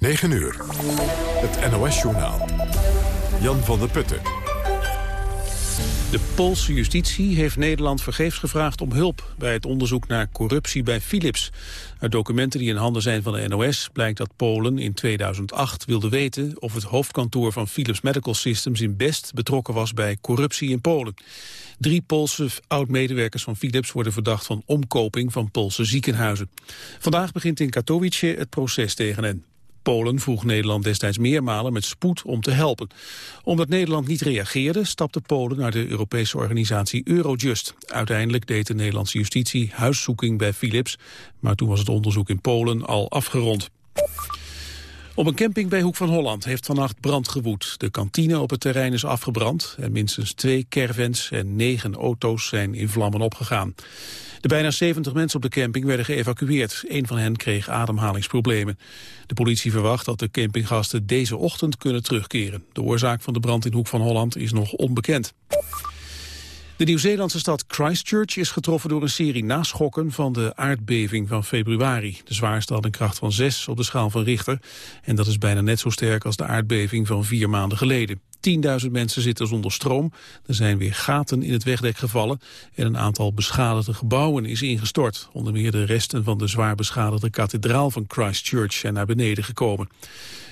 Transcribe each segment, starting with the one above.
9 uur. Het NOS-journaal. Jan van der Putten. De Poolse justitie heeft Nederland vergeefs gevraagd om hulp... bij het onderzoek naar corruptie bij Philips. Uit documenten die in handen zijn van de NOS blijkt dat Polen in 2008 wilde weten... of het hoofdkantoor van Philips Medical Systems in Best betrokken was bij corruptie in Polen. Drie Poolse oud-medewerkers van Philips worden verdacht van omkoping van Poolse ziekenhuizen. Vandaag begint in Katowice het proces tegen hen. Polen vroeg Nederland destijds meermalen met spoed om te helpen. Omdat Nederland niet reageerde, stapte Polen naar de Europese organisatie Eurojust. Uiteindelijk deed de Nederlandse justitie huiszoeking bij Philips, maar toen was het onderzoek in Polen al afgerond. Op een camping bij Hoek van Holland heeft vannacht brand gewoed. De kantine op het terrein is afgebrand en minstens twee caravans en negen auto's zijn in vlammen opgegaan. De bijna 70 mensen op de camping werden geëvacueerd. Een van hen kreeg ademhalingsproblemen. De politie verwacht dat de campinggasten deze ochtend kunnen terugkeren. De oorzaak van de brand in Hoek van Holland is nog onbekend. De Nieuw-Zeelandse stad Christchurch is getroffen door een serie naschokken van de aardbeving van februari. De zwaarste had een kracht van 6 op de schaal van Richter. En dat is bijna net zo sterk als de aardbeving van vier maanden geleden. 10.000 mensen zitten zonder stroom. Er zijn weer gaten in het wegdek gevallen. En een aantal beschadigde gebouwen is ingestort. Onder meer de resten van de zwaar beschadigde kathedraal van Christchurch zijn naar beneden gekomen.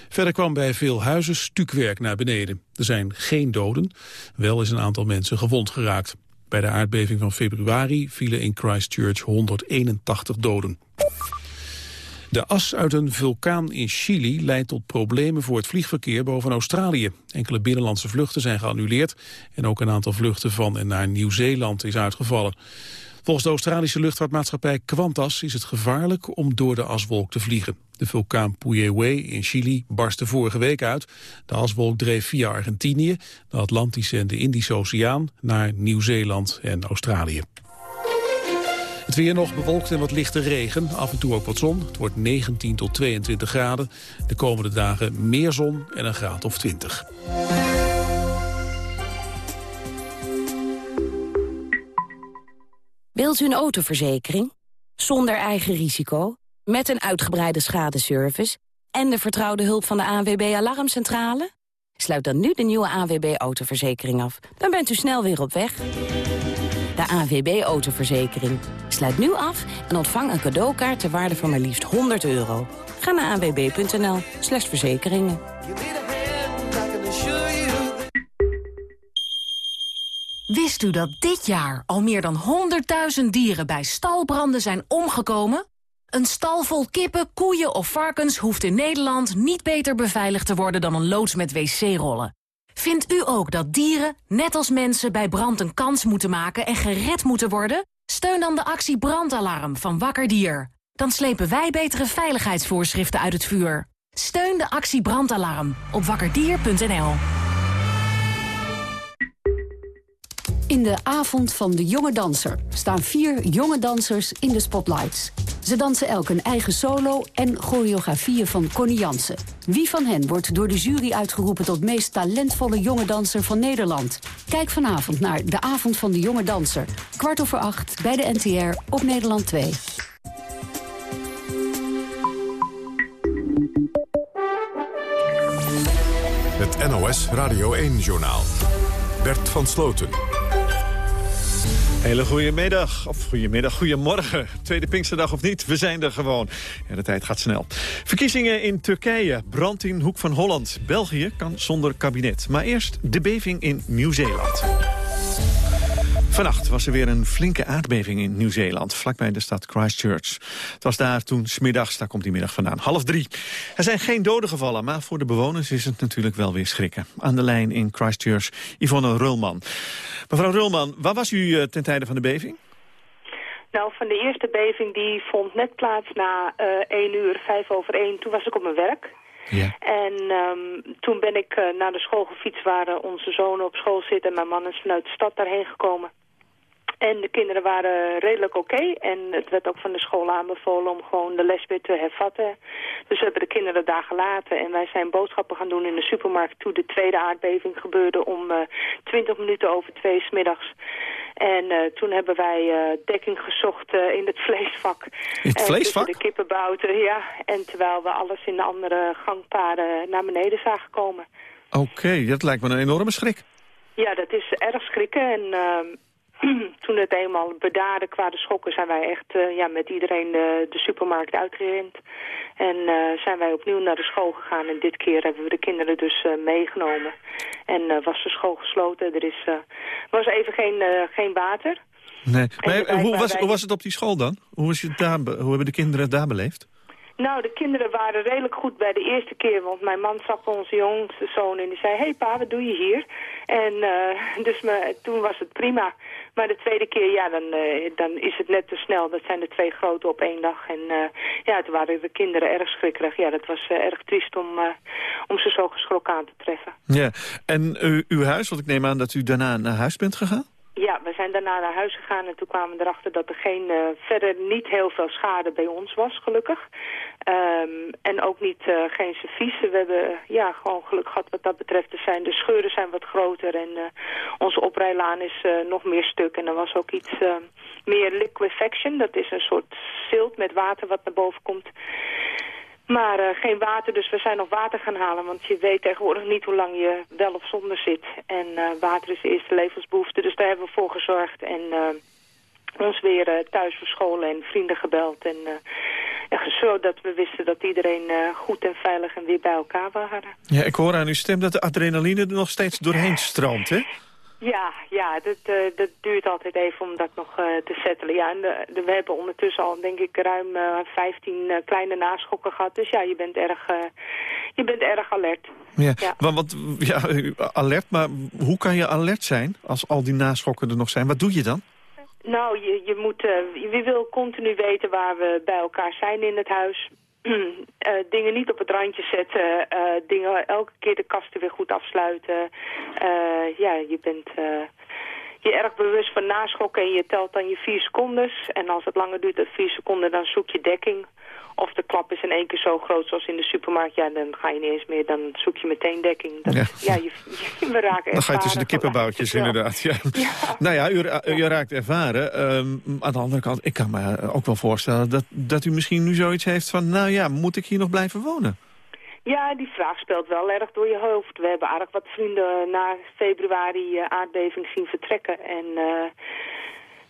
Verder kwam bij veel huizen stukwerk naar beneden. Er zijn geen doden, wel is een aantal mensen gewond geraakt. Bij de aardbeving van februari vielen in Christchurch 181 doden. De as uit een vulkaan in Chili leidt tot problemen voor het vliegverkeer boven Australië. Enkele binnenlandse vluchten zijn geannuleerd en ook een aantal vluchten van en naar Nieuw-Zeeland is uitgevallen. Volgens de Australische luchtvaartmaatschappij Qantas is het gevaarlijk om door de aswolk te vliegen. De vulkaan Puyehue in Chili barstte vorige week uit. De aswolk dreef via Argentinië, de Atlantische en de Indische Oceaan naar Nieuw-Zeeland en Australië. Het weer nog bewolkt en wat lichte regen, af en toe ook wat zon. Het wordt 19 tot 22 graden. De komende dagen meer zon en een graad of 20. Wilt u een autoverzekering? Zonder eigen risico, met een uitgebreide schadeservice... en de vertrouwde hulp van de ANWB Alarmcentrale? Sluit dan nu de nieuwe ANWB Autoverzekering af. Dan bent u snel weer op weg. De ANWB Autoverzekering. Sluit nu af en ontvang een cadeaukaart ter waarde van maar liefst 100 euro. Ga naar anwb.nl slash verzekeringen. Wist u dat dit jaar al meer dan 100.000 dieren bij stalbranden zijn omgekomen? Een stal vol kippen, koeien of varkens hoeft in Nederland niet beter beveiligd te worden dan een loods met wc-rollen. Vindt u ook dat dieren, net als mensen, bij brand een kans moeten maken en gered moeten worden? Steun dan de actie Brandalarm van Wakker Dier. Dan slepen wij betere veiligheidsvoorschriften uit het vuur. Steun de actie Brandalarm op wakkerdier.nl. In de avond van de jonge danser staan vier jonge dansers in de spotlights. Ze dansen elk een eigen solo en choreografieën van Connie Jansen. Wie van hen wordt door de jury uitgeroepen tot meest talentvolle jonge danser van Nederland? Kijk vanavond naar De Avond van de Jonge Danser. Kwart over acht bij de NTR op Nederland 2. Het NOS Radio 1-journaal. Bert van Sloten. Hele goede middag, of goedemiddag, goedemorgen. Tweede Pinksterdag of niet, we zijn er gewoon. Ja, de tijd gaat snel. Verkiezingen in Turkije, brand in Hoek van Holland. België kan zonder kabinet. Maar eerst de beving in Nieuw-Zeeland. Vannacht was er weer een flinke aardbeving in Nieuw-Zeeland, vlakbij de stad Christchurch. Het was daar toen smiddags, daar komt die middag vandaan, half drie. Er zijn geen doden gevallen, maar voor de bewoners is het natuurlijk wel weer schrikken. Aan de lijn in Christchurch, Yvonne Rulman. Mevrouw Rulman, waar was u uh, ten tijde van de beving? Nou, van de eerste beving die vond net plaats na uh, 1 uur, 5 over 1. Toen was ik op mijn werk. Ja. En um, toen ben ik uh, naar de school gefietst waar onze zonen op school zitten. En mijn man is vanuit de stad daarheen gekomen. En de kinderen waren redelijk oké. En het werd ook van de school aanbevolen om gewoon de les weer te hervatten. Dus we hebben de kinderen daar gelaten. En wij zijn boodschappen gaan doen in de supermarkt toen de tweede aardbeving gebeurde om uh, 20 minuten over twee smiddags. En toen hebben wij dekking gezocht in het vleesvak. In het vleesvak? de kippenbouten, ja. En terwijl we alles in de andere gangpaden naar beneden zagen komen. Oké, dat lijkt me een enorme schrik. Ja, dat is erg schrikken. En ehm, toen het eenmaal bedaarde qua de schokken... zijn wij echt uh, ja, met iedereen de, de supermarkt uitgerend. En uh, zijn wij opnieuw naar de school gegaan. En dit keer hebben we de kinderen dus meegenomen. En was de school gesloten. Er is, was even geen, geen water. Nee. Maar, hoe, was, hoe was het op die school dan? Hoe, was je daar, hoe hebben de kinderen het daar beleefd? Nou, de kinderen waren redelijk goed bij de eerste keer, want mijn man zag onze jongste zoon en die zei, hey pa, wat doe je hier? En uh, dus toen was het prima. Maar de tweede keer, ja, dan, uh, dan is het net te snel. Dat zijn de twee grote op één dag. En uh, ja, toen waren de kinderen erg schrikkerig. Ja, dat was erg triest om, om ze zo geschrokken aan te treffen. Ja, en uw huis, want ik neem aan dat u daarna naar huis bent gegaan? Ja, we zijn daarna naar huis gegaan en toen kwamen we erachter dat er geen, uh, verder niet heel veel schade bij ons was, gelukkig. Um, en ook niet uh, geen servies. We hebben ja, gewoon geluk gehad wat dat betreft. Er zijn, de scheuren zijn wat groter en uh, onze oprijlaan is nog meer stuk. En er was ook iets meer liquefaction. Dat is een soort zilt met water wat naar boven komt. Maar uh, geen water, dus we zijn nog water gaan halen. Want je weet tegenwoordig niet hoe lang je wel of zonder zit. En uh, water is de eerste levensbehoefte, dus daar hebben we voor gezorgd. En uh, ons weer thuis verscholen en vrienden gebeld. En ja, zodat we wisten dat iedereen goed en veilig en weer bij elkaar waren. Ja, ik hoor aan uw stem dat de adrenaline er nog steeds doorheen stroomt, hè? Ja, ja dat, uh, dat duurt altijd even om dat nog uh, te settelen. Ja, en de, we hebben ondertussen al, denk ik, ruim uh, 15 kleine naschokken gehad. Dus ja, je bent erg, je bent erg alert. Ja, ja. Want, ja, alert, maar hoe kan je alert zijn als al die naschokken er nog zijn? Wat doe je dan? Nou, je, je, moet, je wil continu weten waar we bij elkaar zijn in het huis. Uh, dingen niet op het randje zetten, uh, dingen elke keer de kasten weer goed afsluiten. Uh, ja, je bent je erg bewust van naschokken en je telt dan je vier secondes. En als het langer duurt dan vier seconden, dan zoek je dekking. Of de klap is in één keer zo groot zoals in de supermarkt. Ja, dan ga je niet eens meer. Dan zoek je meteen dekking. Dat, ja. ja je, je, we raken Dan ga je tussen de kippenboutjes inderdaad. Ja. ja. Nou ja, u, u raakt ervaren. Um, aan de andere kant, ik kan me ook wel voorstellen... Dat, dat u misschien nu zoiets heeft van... nou ja, moet ik hier nog blijven wonen? Ja, die vraag speelt wel erg door je hoofd. We hebben aardig wat vrienden na februari uh, aardbeving zien vertrekken. En uh,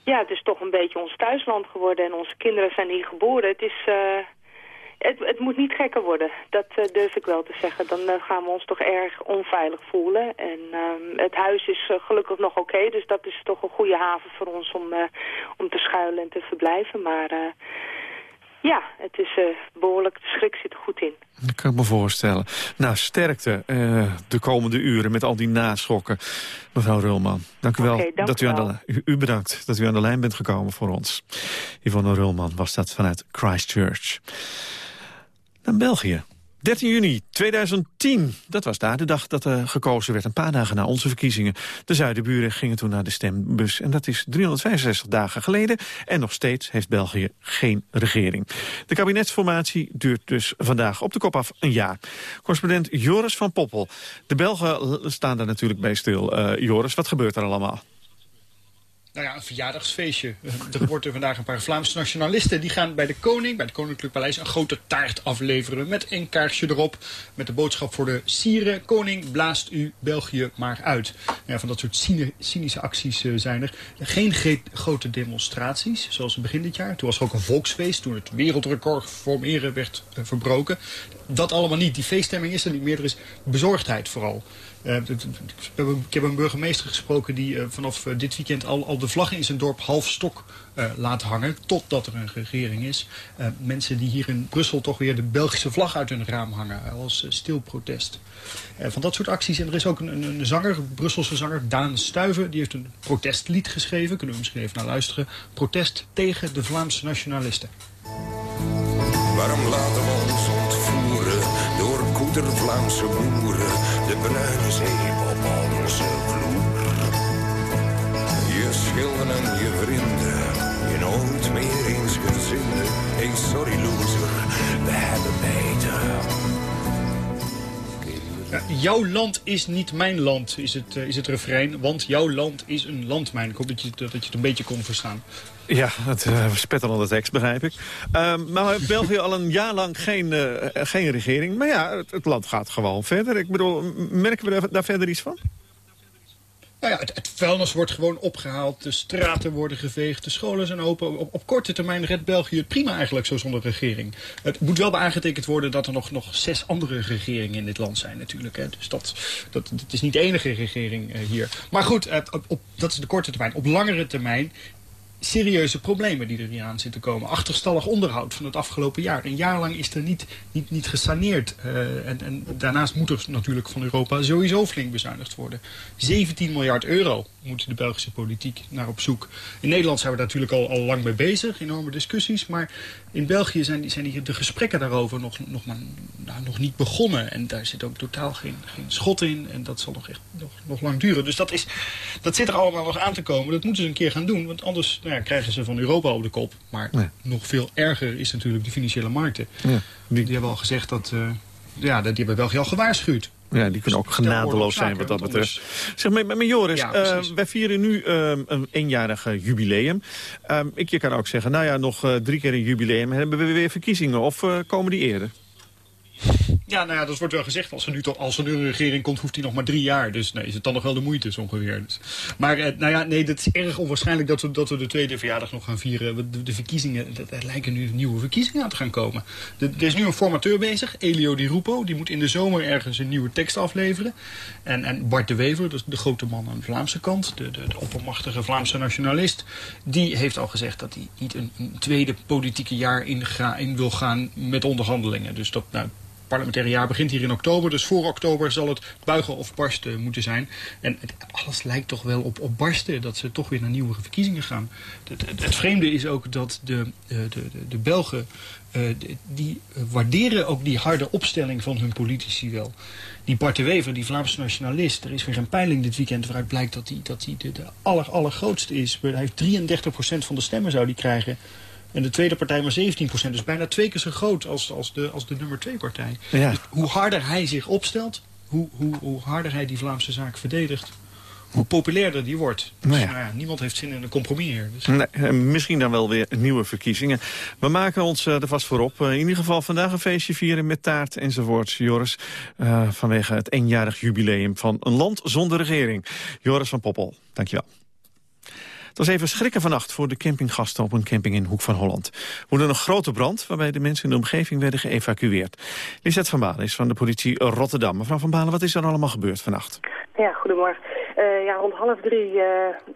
ja, het is toch een beetje ons thuisland geworden. En onze kinderen zijn hier geboren. Het is... Uh, het, het, moet niet gekker worden, dat uh, durf ik wel te zeggen. Dan uh, gaan we ons toch erg onveilig voelen. En uh, het huis is uh, gelukkig nog oké, dus dat is toch een goede haven voor ons om, om te schuilen en te verblijven. Maar ja, het is behoorlijk, de schrik zit er goed in. Dat kan ik me voorstellen. Nou, sterkte de komende uren met al die naschokken. Mevrouw Rulman, dank u wel okay, dank dat u, aan de, u, u, bedankt dat u aan de lijn bent gekomen voor ons. Yvonne Rulman was dat vanuit Christchurch België. 13 juni 2010, dat was daar de dag dat er gekozen werd. Een paar dagen na onze verkiezingen. De zuidenburen gingen toen naar de stembus. En dat is 365 dagen geleden. En nog steeds heeft België geen regering. De kabinetsformatie duurt dus vandaag op de kop af een jaar. Correspondent Joris van Poppel. De Belgen staan daar natuurlijk bij stil. Uh, Joris, wat gebeurt er allemaal? Nou ja, een verjaardagsfeestje. Er wordt er vandaag een paar Vlaamse nationalisten. Die gaan bij de koning, bij het Koninklijk Paleis, een grote taart afleveren. Met een kaarsje erop. Met de boodschap voor de sieren. Koning, blaast u België maar uit. Ja, van dat soort cynische acties uh, zijn er. Geen grote demonstraties, zoals begin dit jaar. Toen was er ook een volksfeest. Toen het wereldrecord formeren werd uh, verbroken. Dat allemaal niet. Die feeststemming is er niet meer. Er is bezorgdheid vooral. Uh, ik heb een burgemeester gesproken die uh, vanaf uh, dit weekend al, al de vlaggen in zijn dorp half stok laat hangen. Totdat er een regering is. mensen die hier in Brussel toch weer de Belgische vlag uit hun raam hangen. Als stil protest. van dat soort acties. En er is ook een, een, zanger, een Brusselse zanger, Daan Stuiven. Die heeft een protestlied geschreven. Kunnen we misschien even naar luisteren. Protest tegen de Vlaamse nationalisten. Waarom laten we ons ontvoeren door koeder Vlaamse boeren? De bruine zeep op onze vloer. Je schilden en je vrienden, je nooit meer eens gezinden. Hey, sorry loser, we hebben beter. Nou, jouw land is niet mijn land, is het, is het refrein. Want jouw land is een landmijn. Ik hoop dat je, dat je het een beetje kon verstaan. Ja, het uh, spetterende tekst, begrijp ik. Uh, maar België al een jaar lang geen, geen regering. Maar ja, het, land gaat gewoon verder. Ik bedoel, merken we daar verder iets van? Nou ja, het, vuilnis wordt gewoon opgehaald, de straten worden geveegd, de scholen zijn open. Op, korte termijn redt België het prima eigenlijk zo zonder regering. Het moet wel aangetekend worden dat er nog, nog zes andere regeringen in dit land zijn natuurlijk. Hè. Dus dat, dat, is niet de enige regering uh, hier. Maar goed, op, dat is de korte termijn. Op langere termijn serieuze problemen die er hier aan zitten komen. Achterstallig onderhoud van het afgelopen jaar. Een jaar lang is er niet, niet, niet gesaneerd. Uh, en, en daarnaast moet er natuurlijk van Europa sowieso flink bezuinigd worden. 17 miljard euro moet de Belgische politiek naar op zoek. In Nederland zijn we daar natuurlijk al, al lang mee bezig. Enorme discussies. Maar in België zijn, die, zijn die, de gesprekken daarover nog, nog, maar, nou, nog niet begonnen. En daar zit ook totaal geen, geen schot in. En dat zal nog, echt, nog, nog lang duren. Dus dat, is, dat zit er allemaal nog aan te komen. Dat moeten ze een keer gaan doen. Want anders nou ja, krijgen ze van Europa op de kop. Maar nog veel erger is natuurlijk de financiële markten. Ja. Die, die, hebben al gezegd dat... Uh, ja, die hebben België al gewaarschuwd. Ja, die kunnen ook genadeloos zijn wat dat betreft. Zeg, maar, maar Joris, ja, uh, wij vieren nu uh, een eenjarig jubileum. Uh, ik je kan ook zeggen, nou ja, nog uh, drie keer een jubileum. Hebben we weer verkiezingen of komen die eerder? Ja, nou ja, dat wordt wel gezegd. Als er nu, als nu een regering komt, hoeft hij nog maar drie jaar. Dus nee, is het dan nog wel de moeite, ongeveer. Dus. Maar eh, nou ja, nee, dat is erg onwaarschijnlijk dat we, dat we de tweede verjaardag nog gaan vieren. De, verkiezingen, er lijken nu nieuwe verkiezingen aan te gaan komen. Er is nu een formateur bezig, Elio Di Rupo. Die moet in de zomer ergens een nieuwe tekst afleveren. En, en Bart de Wever, dus de grote man aan de Vlaamse kant, de, de, de oppermachtige Vlaamse nationalist, die heeft al gezegd dat hij niet een, tweede politieke jaar in, in wil gaan met onderhandelingen. Dus dat, nou, parlementaire jaar begint hier in oktober. Dus voor oktober zal het buigen of barsten moeten zijn. En het, alles lijkt toch wel op, op barsten. Dat ze toch weer naar nieuwe verkiezingen gaan. Het, het, vreemde is ook dat de, de, de, de Belgen... Uh, die waarderen ook die harde opstelling van hun politici wel. Die Bart de Wever, die Vlaamse nationalist... er is weer een peiling dit weekend waaruit blijkt dat hij dat die de, de aller, allergrootste is. Hij heeft 33% van de stemmen zou die krijgen... En de tweede partij maar 17% Dus bijna twee keer zo groot als, als, de, als de nummer twee partij. Ja. Dus hoe harder hij zich opstelt, hoe, hoe, hoe harder hij die Vlaamse zaak verdedigt hoe populairder die wordt. Dus, nou ja. Nou ja, niemand heeft zin in een compromis hier. Dus. Nee, eh, misschien dan wel weer nieuwe verkiezingen. We maken ons uh, er vast voor op. Uh, in ieder geval vandaag een feestje vieren met taart enzovoort. Joris, uh, vanwege het eenjarig jubileum van een land zonder regering. Joris van Poppel, dankjewel. Het was even schrikken vannacht voor de campinggasten op een camping in Hoek van Holland. Woedde een grote brand waarbij de mensen in de omgeving werden geëvacueerd. Lisette van Balen is van de politie Rotterdam. Mevrouw van Balen, wat is er allemaal gebeurd vannacht? Ja, goedemorgen. Uh, ja, rond half drie uh,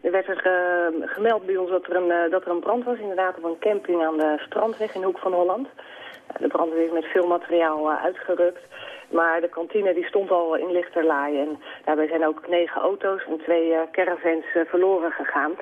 werd er uh, gemeld bij ons dat er, een, dat er een brand was. Inderdaad op een camping aan de Strandweg in Hoek van Holland. de brand is met veel materiaal uitgerukt. Maar de kantine die stond al in lichterlaai. En daarbij zijn ook negen auto's en twee caravans verloren gegaan.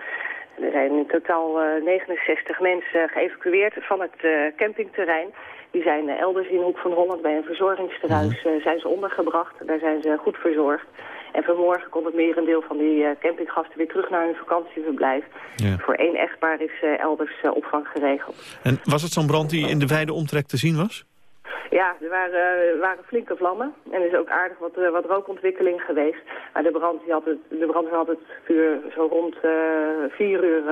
Er zijn in totaal 69 eh, mensen geëvacueerd van het eh, campingterrein. Die zijn eh, elders in Hoek van Holland bij een verzorgingstehuis mhm. zijn ze ondergebracht. Daar zijn ze goed verzorgd. En vanmorgen komt het merendeel van die campinggasten weer terug naar hun vakantieverblijf. Ja. Voor één echtpaar is elders opvang geregeld. En was het zo'n brand die in de wijde omtrek te zien was? Ja, er waren, waren flinke vlammen. En er is ook aardig wat, uh, wat rookontwikkeling geweest. Maar de, brand, die had het, de brandweer had het vuur zo rond uh, vier uur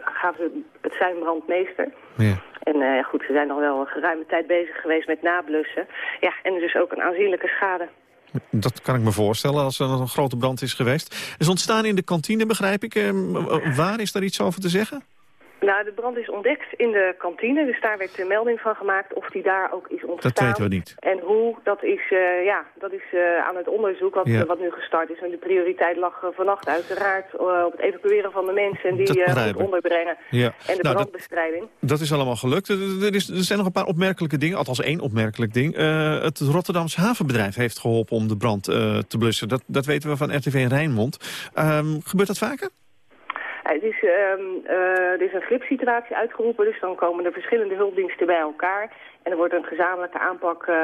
gaven ze het zijn brandmeester. Ja. En goed, ze zijn nog wel een geruime tijd bezig geweest met nablussen. Ja, en er is ook een aanzienlijke schade. Dat kan ik me voorstellen als er een grote brand is geweest. Is ontstaan in de kantine, begrijp ik. waar is daar iets over te zeggen? Nou, de brand is ontdekt in de kantine, dus daar werd de melding van gemaakt of die daar ook is ontstaan. Dat weten we niet. En hoe, dat is, uh, ja, dat is uh, aan het onderzoek wat, ja. wat nu gestart is. En de prioriteit lag uh, vannacht uiteraard op het evacueren van de mensen en die goed onderbrengen. Ja. En de nou, brandbestrijding. Dat, dat, is allemaal gelukt. Er, is, er zijn nog een paar opmerkelijke dingen, althans één opmerkelijk ding. het Rotterdamse havenbedrijf heeft geholpen om de brand te blussen. Dat, dat weten we van RTV Rijnmond. Um, gebeurt dat vaker? Het is, um, uh, er is een gripsituatie uitgeroepen, dus dan komen er verschillende hulpdiensten bij elkaar. En er wordt een gezamenlijke aanpak uh,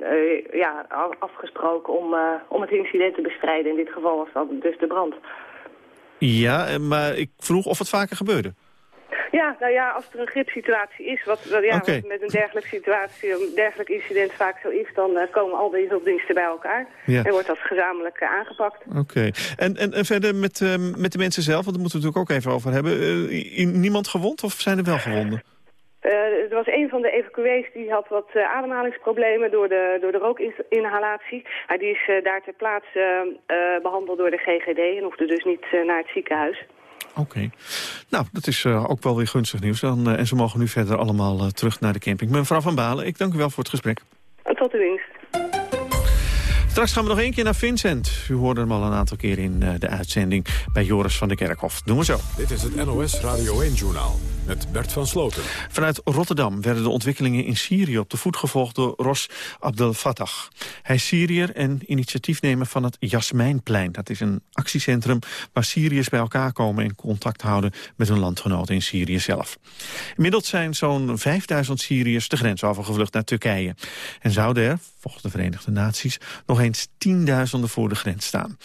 uh, ja, afgesproken om, om het incident te bestrijden. In dit geval was dat dus de brand. Ja, maar ik vroeg of het vaker gebeurde. Ja, nou ja, als er een gripsituatie is, wat, wat ja, wat met een dergelijke situatie, een dergelijk incident vaak zo is, dan eh, komen al deze hulpdiensten bij elkaar. Ja. En wordt dat gezamenlijk eh, aangepakt. Oké. En, en, en verder met, ehm, met de mensen zelf, want daar moeten we het natuurlijk ook even over hebben. Eh, niemand gewond of zijn er wel gewonden? Er was een van de evacuees die had wat ademhalingsproblemen door de, door de rookinhalatie. Maar die is daar ter plaatse eh, eh, behandeld door de GGD en hoefde dus niet naar het ziekenhuis. Oké. Nou, dat is eh, ook wel weer gunstig nieuws. Dan, eh, en ze mogen nu verder allemaal eh, terug naar de camping. Mevrouw Van Balen, ik dank u wel voor het gesprek. Tot de winst. Straks gaan we nog één keer naar Vincent. U hoorde hem al een aantal keer in eh, de uitzending bij Joris van der Kerkhof. Doen we zo. Dit is het NOS Radio 1-journaal met Bert van Sloten. Vanuit Rotterdam werden de ontwikkelingen in Syrië op de voet gevolgd door Ros Abdel Fattah. Hij is Syriër en initiatiefnemer van het Jasmijnplein. Dat is een actiecentrum waar Syriërs bij elkaar komen en contact houden met hun landgenoten in Syrië zelf. Inmiddels zijn zo'n 5000 Syriërs de grens overgevlucht naar Turkije. En zouden er, volgens de Verenigde Naties, nog eens tienduizenden voor de grens staan.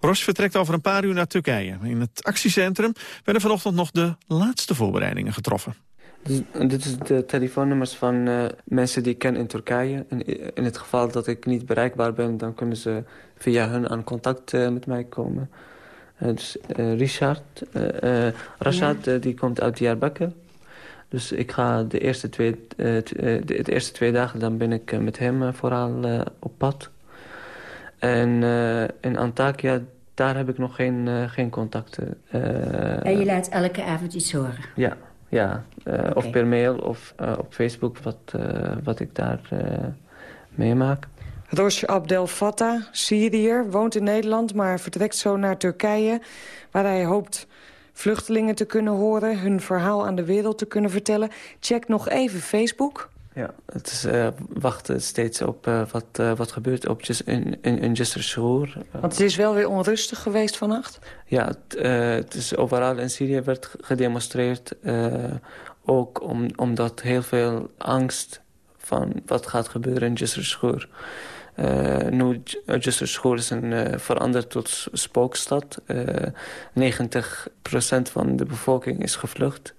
Ros vertrekt over een paar uur naar Turkije. In het actiecentrum werden vanochtend nog de laatste voorbereidingen getroffen. Dus, dit is de telefoonnummers van eh, mensen die ik ken in Turkije. En in het geval dat ik niet bereikbaar ben, dan kunnen ze via hun aan contact eh, met mij komen. Eh, dus eh, Richard, eh, eh, Rashad, eh, die komt uit Diyarbakir. Dus ik ga de eerste twee, eh, eh, de, de eerste twee dagen dan ben ik eh, met hem vooral eh, op pad. En eh, in Antakya, daar heb ik nog geen, eh, geen contacten. Eh, En je laat elke avond iets horen. ja, ja. eh, of per mail of eh, op Facebook wat, eh, wat ik daar eh, meemaak. Rosh Abdel Fattah, Syriër, woont in Nederland... maar vertrekt zo naar Turkije... waar hij hoopt vluchtelingen te kunnen horen... hun verhaal aan de wereld te kunnen vertellen. Check nog even Facebook. Ja, het is eh, wachten steeds op eh, wat, eh, wat gebeurt op Just, in, in, in. Want het is wel weer onrustig geweest vannacht. Ja, het, het is overal in Syrië werd gedemonstreerd. ook om, omdat heel veel angst van wat gaat gebeuren in. Eh, nu, Just Schuur is een, eh, veranderd tot spookstad. Eh 90% van de bevolking is gevlucht.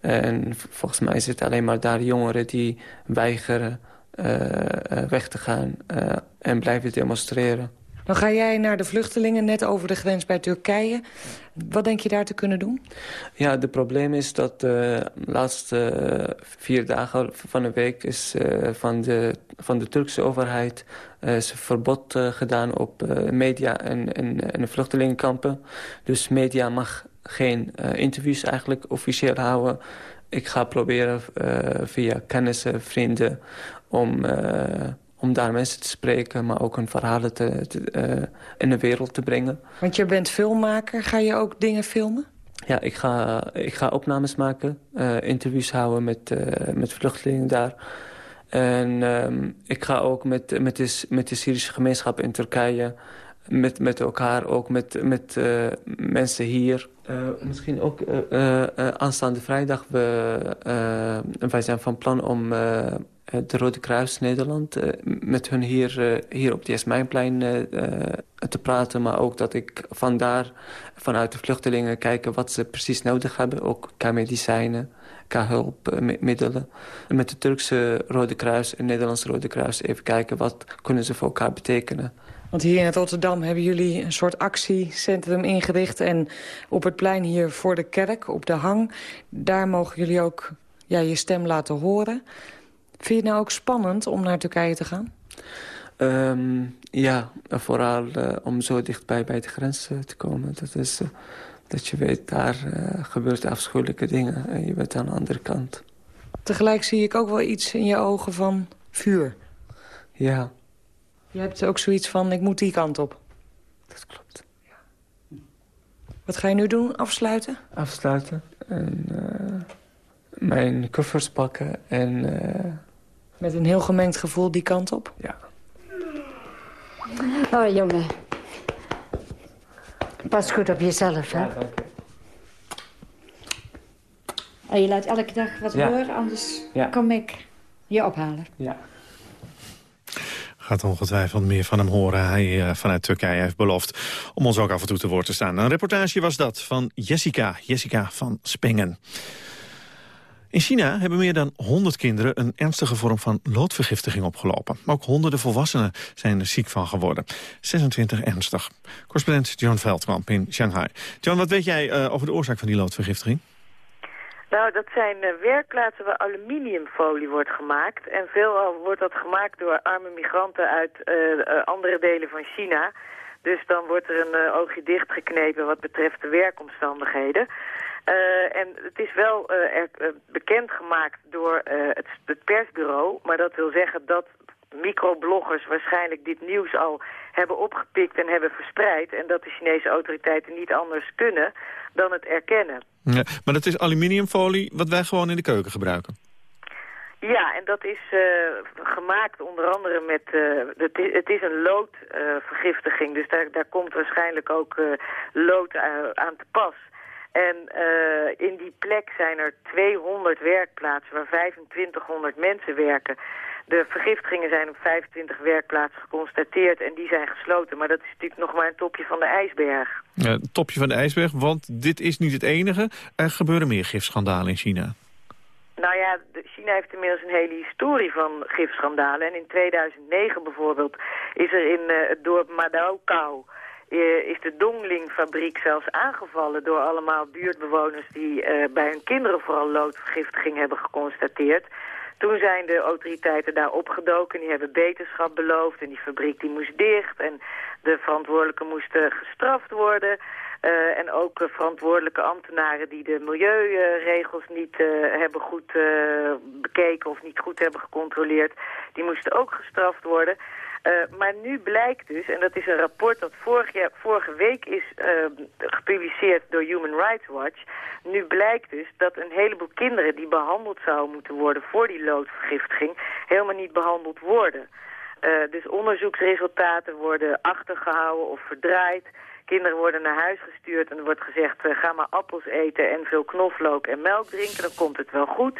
En volgens mij zitten alleen maar daar jongeren die weigeren eh, eh, weg te gaan eh, en blijven demonstreren. Dan ga jij naar de vluchtelingen net over de grens bij Turkije. Wat denk je daar te kunnen doen? Ja, het probleem is dat de laatste eh, vier dagen van de week is eh, van, de, van de Turkse overheid eh, is verbod eh, gedaan op eh, media en, en, en vluchtelingenkampen. Dus media mag geen eh, interviews eigenlijk officieel houden. Ik ga proberen eh, via kennissen, vrienden om, eh, om daar mensen te spreken, maar ook hun verhalen te, te, eh, in de wereld te brengen. Want je bent filmmaker. Ga je ook dingen filmen? Ja, ik ga, ik ga opnames maken, eh, interviews houden met, eh, met vluchtelingen daar. En ehm, ik ga ook met, met, de, met de Syrische gemeenschap in Turkije... met, met elkaar, ook met, met eh, mensen hier. Eh, misschien ook eh, aanstaande vrijdag. We, wij zijn van plan om de Rode Kruis Nederland... met hun hier, hier op het Jasmijnplein eh, te praten. Maar ook dat ik vandaar, vanuit de vluchtelingen... kijken wat ze precies nodig hebben. Ook qua medicijnen, qua hulpmiddelen. En met de Turkse Rode Kruis en Nederlandse Rode Kruis... even kijken wat kunnen ze voor elkaar betekenen. Want hier in Rotterdam hebben jullie een soort actiecentrum ingericht. En op het plein hier voor de kerk, op de hang... daar mogen jullie ook ja, je stem laten horen. Vind je het nou ook spannend om naar Turkije te gaan? Ehm, ja, vooral eh, om zo dichtbij bij de grens eh, te komen. Dat is eh, dat je weet, daar gebeurt afschuwelijke dingen. En je bent aan de andere kant. Tegelijk zie ik ook wel iets in je ogen van vuur. Ja. Je hebt ook zoiets van, ik moet die kant op. Dat klopt. Ja. Wat ga je nu doen? Afsluiten? Afsluiten. En uh, mijn koffers pakken en... Uh... Met een heel gemengd gevoel die kant op? Ja. Oh, jongen. Pas goed op jezelf, hè? Ja, dank je. En je laat elke dag wat ja. horen, anders ja. kom ik je ophalen. Ja. Gaat ongetwijfeld meer van hem horen. Hij uh, vanuit Turkije heeft beloofd om ons ook af en toe te woord te staan. Een reportage was dat van Jessica, Jessica van Spengen. In China hebben meer dan 100 kinderen een ernstige vorm van loodvergiftiging opgelopen. Ook honderden volwassenen zijn er ziek van geworden. 26 ernstig. Correspondent John Veldkamp in Shanghai. John, wat weet jij uh, over de oorzaak van die loodvergiftiging? Nou, dat zijn uh, werkplaatsen waar aluminiumfolie wordt gemaakt. En veelal wordt dat gemaakt door arme migranten uit uh, andere delen van China. Dus dan wordt er een oogje dichtgeknepen wat betreft de werkomstandigheden. En het is wel uh, bekendgemaakt door het, persbureau. Maar dat wil zeggen dat microbloggers waarschijnlijk dit nieuws al hebben opgepikt en hebben verspreid. En dat de Chinese autoriteiten niet anders kunnen dan het erkennen. Ja, maar dat is aluminiumfolie wat wij gewoon in de keuken gebruiken. Ja, en dat is gemaakt onder andere met... het, is, het is een loodvergiftiging, dus daar, daar komt waarschijnlijk ook lood aan te pas. En in die plek zijn er 200 werkplaatsen waar 2500 mensen werken. De vergiftigingen zijn op 25 werkplaatsen geconstateerd en die zijn gesloten. Maar dat is natuurlijk nog maar een topje van de ijsberg. Ja, een topje van de ijsberg, want dit is niet het enige. Er gebeuren meer gifschandalen in China. Nou ja, China heeft inmiddels een hele historie van gifschandalen. En in 2009 bijvoorbeeld is er in uh, het dorp Madaokau uh, is de Dongling-fabriek zelfs aangevallen door allemaal buurtbewoners die uh, bij hun kinderen vooral loodvergiftiging hebben geconstateerd. Toen zijn de autoriteiten daar opgedoken, die hebben beterschap beloofd en die fabriek die moest dicht en de verantwoordelijken moesten gestraft worden. Uh, en ook uh, verantwoordelijke ambtenaren die de milieuregels niet uh, hebben goed bekeken of niet goed hebben gecontroleerd, die moesten ook gestraft worden. Uh, maar nu blijkt dus, en dat is een rapport dat vorig jaar, vorige week is uh, gepubliceerd door Human Rights Watch. Nu blijkt dus dat een heleboel kinderen die behandeld zouden moeten worden voor die loodvergiftiging helemaal niet behandeld worden. Uh, dus onderzoeksresultaten worden achtergehouden of verdraaid. Kinderen worden naar huis gestuurd en er wordt gezegd... ga maar appels eten en veel knoflook en melk drinken, dan komt het wel goed.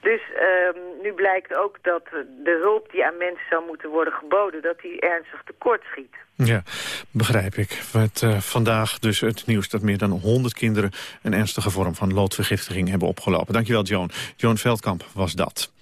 Dus um, nu blijkt ook dat de hulp die aan mensen zou moeten worden geboden... dat die ernstig tekort schiet. Ja, begrijp ik. Met, uh, vandaag dus het nieuws dat meer dan 100 kinderen... een ernstige vorm van loodvergiftiging hebben opgelopen. Dankjewel, Joan. Joan Veldkamp was dat.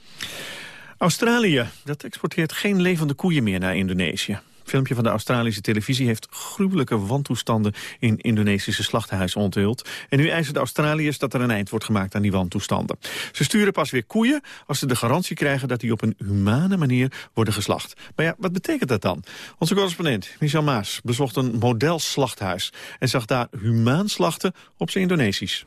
Australië, dat exporteert geen levende koeien meer naar Indonesië filmpje van de Australische televisie heeft gruwelijke wantoestanden in Indonesische slachthuizen onthuld. En nu eisen de Australiërs dat er een eind wordt gemaakt aan die wantoestanden. Ze sturen pas weer koeien als ze de garantie krijgen dat die op een humane manier worden geslacht. Maar ja, wat betekent dat dan? Onze correspondent Michel Maas bezocht een modelslachthuis en zag daar humaan slachten op zijn Indonesisch.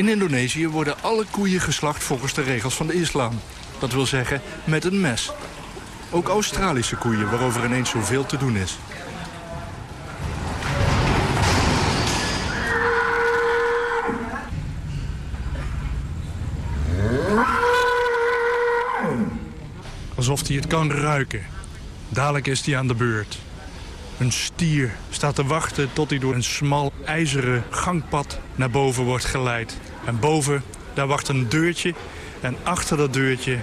In Indonesië worden alle koeien geslacht volgens de regels van de islam. Dat wil zeggen met een mes. Ook Australische koeien, waarover ineens zoveel te doen is. Alsof hij het kan ruiken. Dadelijk is hij aan de beurt. Een stier staat te wachten tot hij door een smal ijzeren gangpad naar boven wordt geleid. En boven, daar wacht een deurtje. En achter dat deurtje,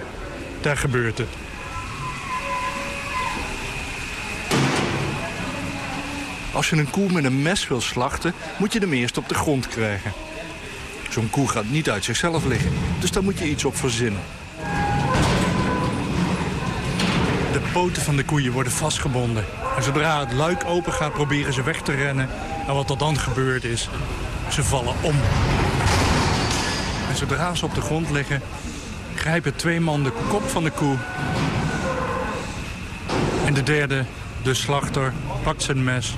daar gebeurt het. Als je een koe met een mes wil slachten, moet je hem eerst op de grond krijgen. Zo'n koe gaat niet uit zichzelf liggen, dus daar moet je iets op verzinnen. De van de koeien worden vastgebonden. En zodra het luik open gaat, proberen ze weg te rennen. En wat er dan gebeurt is, ze vallen om. En zodra ze op de grond liggen, grijpen twee man de kop van de koe. En de derde, de slachter, pakt zijn mes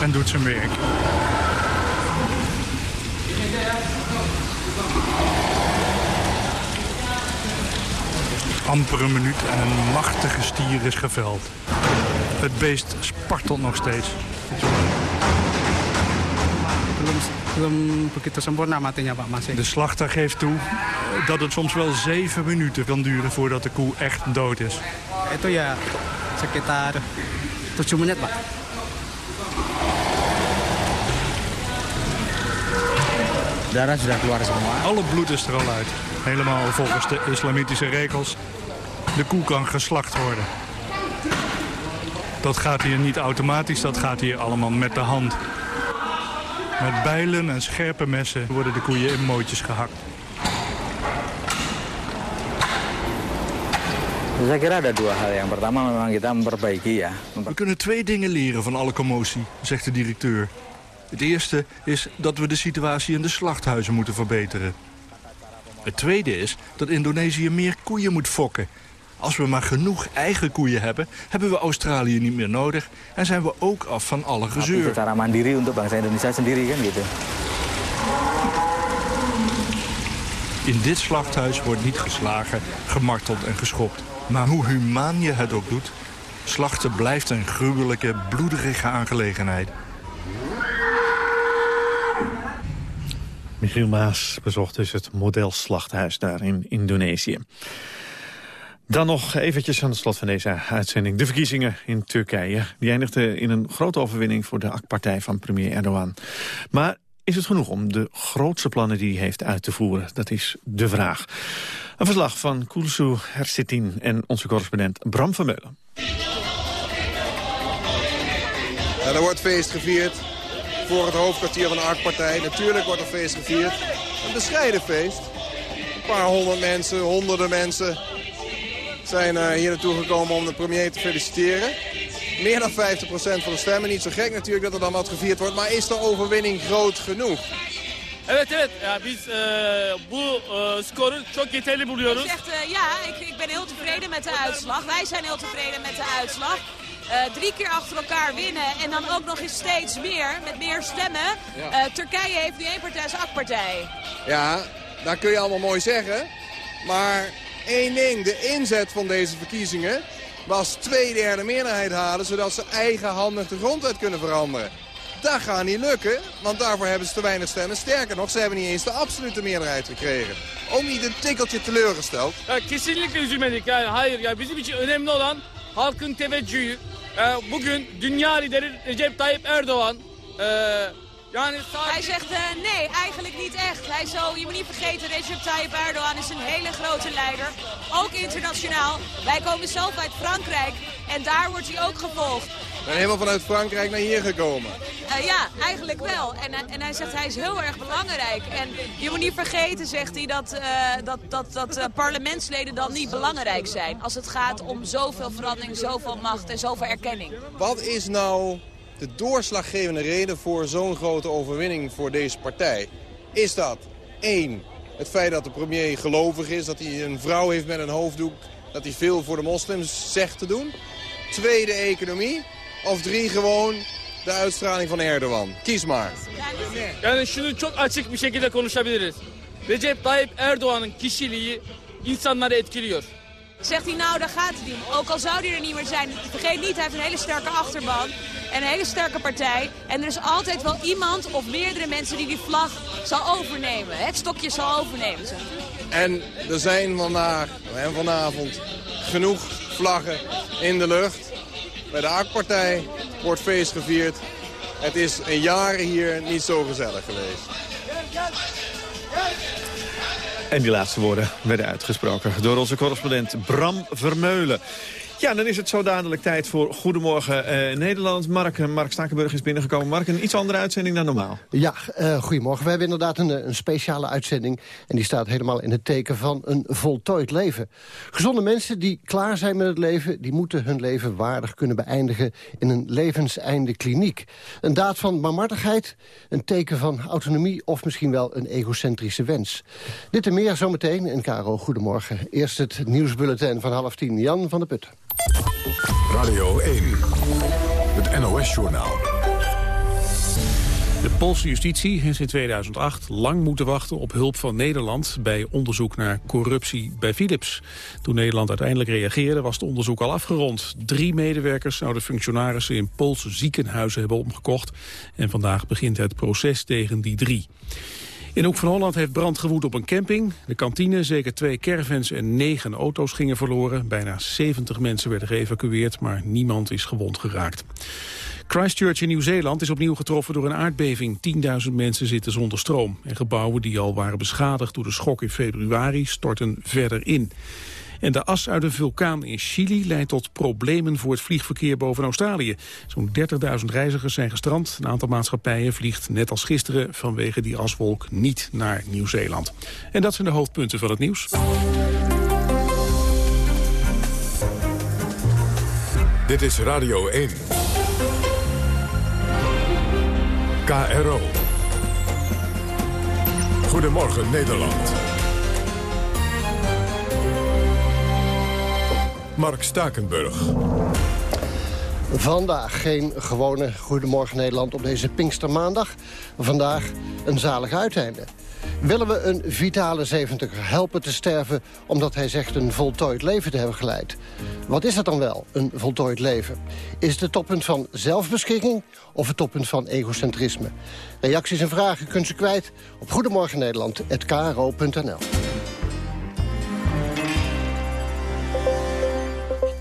en doet zijn werk. Amper een minuut en een machtige stier is geveld. Het beest spartelt nog steeds. De slachter geeft toe dat het soms wel zeven minuten kan duren voordat de koe echt dood is. Itu ja sekitar 7 menit, Pak. Alle bloed is er al uit. Helemaal volgens de islamitische regels. De koe kan geslacht worden. Dat gaat hier niet automatisch, dat gaat hier allemaal met de hand. Met bijlen en scherpe messen worden de koeien in mootjes gehakt. Saya kira ada dua hal. Yang pertama memang kita memperbaiki ya. We kunnen twee dingen leren van alle commotie, zegt de directeur. Het eerste is dat we de situatie in de slachthuizen moeten verbeteren. Het tweede is dat Indonesië meer koeien moet fokken. Als we maar genoeg eigen koeien hebben, hebben we Australië niet meer nodig... en zijn we ook af van alle gezeur. Secara mandiri untuk bangsa Indonesia sendiri kan gitu. In dit slachthuis wordt niet geslagen, gemarteld en geschopt. Maar hoe humaan je het ook doet, slachten blijft een gruwelijke, bloederige aangelegenheid. Michiel Maas bezocht dus het modelslachthuis daar in Indonesië. Dan nog eventjes aan het slot van deze uitzending. De verkiezingen in Turkije. Die eindigden in een grote overwinning voor de AK-partij van premier Erdogan. Maar is het genoeg om de grootste plannen die hij heeft uit te voeren? Dat is de vraag. Een verslag van Kulsu Hersitin en onze correspondent Bram van Meulen. er wordt feest gevierd voor het hoofdkwartier van de AK-partij. Natuurlijk wordt er feest gevierd. Een bescheiden feest. Een paar honderd mensen, honderden mensen zijn uh, hier naartoe gekomen om de premier te feliciteren. Meer dan 50% van de stemmen. Niet zo gek natuurlijk dat er dan wat gevierd wordt. Maar is de overwinning groot genoeg? Evet evet ya biz e, bu e, skoru çok yeterli buluyoruz. Zegt, uh, ja, ik, ik ben heel tevreden met de uitslag. Wij zijn heel tevreden met de uitslag. Uh, drie keer achter elkaar winnen en dan ook nog eens steeds meer, met meer stemmen. Ja. Uh, Turkije heeft nu één partij als AK-partij. Ja, dat kun je allemaal mooi zeggen. Maar één ding, de inzet van deze verkiezingen was twee derde meerderheid halen... zodat ze eigenhandig de grondwet kunnen veranderen. Dat gaat niet lukken, want daarvoor hebben ze te weinig stemmen. Sterker nog, ze hebben niet eens de absolute meerderheid gekregen. Ook niet een tikkeltje teleurgesteld. Ja, kesinlikle üzülmedik. Yani hayır, ya bizim için önemli olan halkın teveccühü. Bugün dünya lideri Recep Tayyip Erdoğan... Yani Hij zegt uh, nee, eigenlijk niet echt. Hij zo, je moet niet vergeten, Recep Tayyip Erdogan is een hele grote leider. Ook internationaal. Wij komen zelf uit Frankrijk en daar wordt hij ook gevolgd. Ik ben helemaal vanuit Frankrijk naar hier gekomen. Uh, ja, eigenlijk wel. En, en hij zegt hij is heel erg belangrijk. En je moet niet vergeten, zegt hij, dat, uh, dat, dat, dat uh, parlementsleden dan niet belangrijk zijn. Als het gaat om zoveel verandering, zoveel macht en zoveel erkenning. Wat is nou de doorslaggevende reden voor zo'n grote overwinning voor deze partij? Is dat één, het feit dat de premier gelovig is, dat hij een vrouw heeft met een hoofddoek, dat hij veel voor de moslims zegt te doen? Twee, de economie. Of drie, gewoon de uitstraling van Erdogan. Kies maar. Yani şunu çok açık bir şekilde konuşabiliriz. Recep Tayyip Erdoğan'ın kişiliği insanları etkiliyor. Zegt hij, nou, daar gaat om. Ook al zou hij er niet meer zijn, vergeet niet, hij heeft een hele sterke achterban. En een hele sterke partij. En er is altijd wel iemand of meerdere mensen die die vlag zal overnemen. Het stokje zal overnemen. En er zijn vandaag en vanavond genoeg vlaggen in de lucht. Bij de AK-partij wordt feest gevierd. Het is een jaren hier niet zo gezellig geweest. En die laatste woorden werden uitgesproken door onze correspondent Bram Vermeulen. Ja, dan is het zo dadelijk tijd voor Goedemorgen uh, Nederland. Mark, uh, Mark Stakenburg is binnengekomen. Mark, een iets andere uitzending dan normaal. Ja, uh, goedemorgen. We hebben inderdaad een, een, speciale uitzending. En die staat helemaal in het teken van een voltooid leven. Gezonde mensen die klaar zijn met het leven... die moeten hun leven waardig kunnen beëindigen in een levenseinde kliniek. Een daad van barmhartigheid, een teken van autonomie... of misschien wel een egocentrische wens. Dit en meer zometeen in Caro Goedemorgen. Eerst het nieuwsbulletin van half tien. Jan van der Putten. Radio 1, het NOS-journaal. De Poolse justitie heeft in 2008 lang moeten wachten op hulp van Nederland... bij onderzoek naar corruptie bij Philips. Toen Nederland uiteindelijk reageerde was het onderzoek al afgerond. Drie medewerkers zouden functionarissen in Poolse ziekenhuizen hebben omgekocht. En vandaag begint het proces tegen die drie. In Hoek van Holland heeft brand gewoed op een camping. De kantine, zeker twee caravans en negen auto's gingen verloren. Bijna 70 mensen werden geëvacueerd, maar niemand is gewond geraakt. Christchurch in Nieuw-Zeeland is opnieuw getroffen door een aardbeving. 10.000 mensen zitten zonder stroom. En gebouwen die al waren beschadigd door de schok in februari storten verder in. En de as uit een vulkaan in Chili leidt tot problemen voor het vliegverkeer boven Australië. Zo'n 30.000 reizigers zijn gestrand. Een aantal maatschappijen vliegt net als gisteren vanwege die aswolk niet naar Nieuw-Zeeland. En dat zijn de hoofdpunten van het nieuws. Dit is Radio 1. KRO. Goedemorgen Nederland. Mark Stakenburg. Vandaag geen gewone Goedemorgen Nederland op deze Pinkstermaandag. Vandaag een zalig uiteinde. Willen we een vitale 70 helpen te sterven... omdat hij zegt een voltooid leven te hebben geleid? Wat is dat dan wel, een voltooid leven? Is het het toppunt van zelfbeschikking of het toppunt van egocentrisme? Reacties en vragen kunt u kwijt op goedemorgennederland.kro.nl.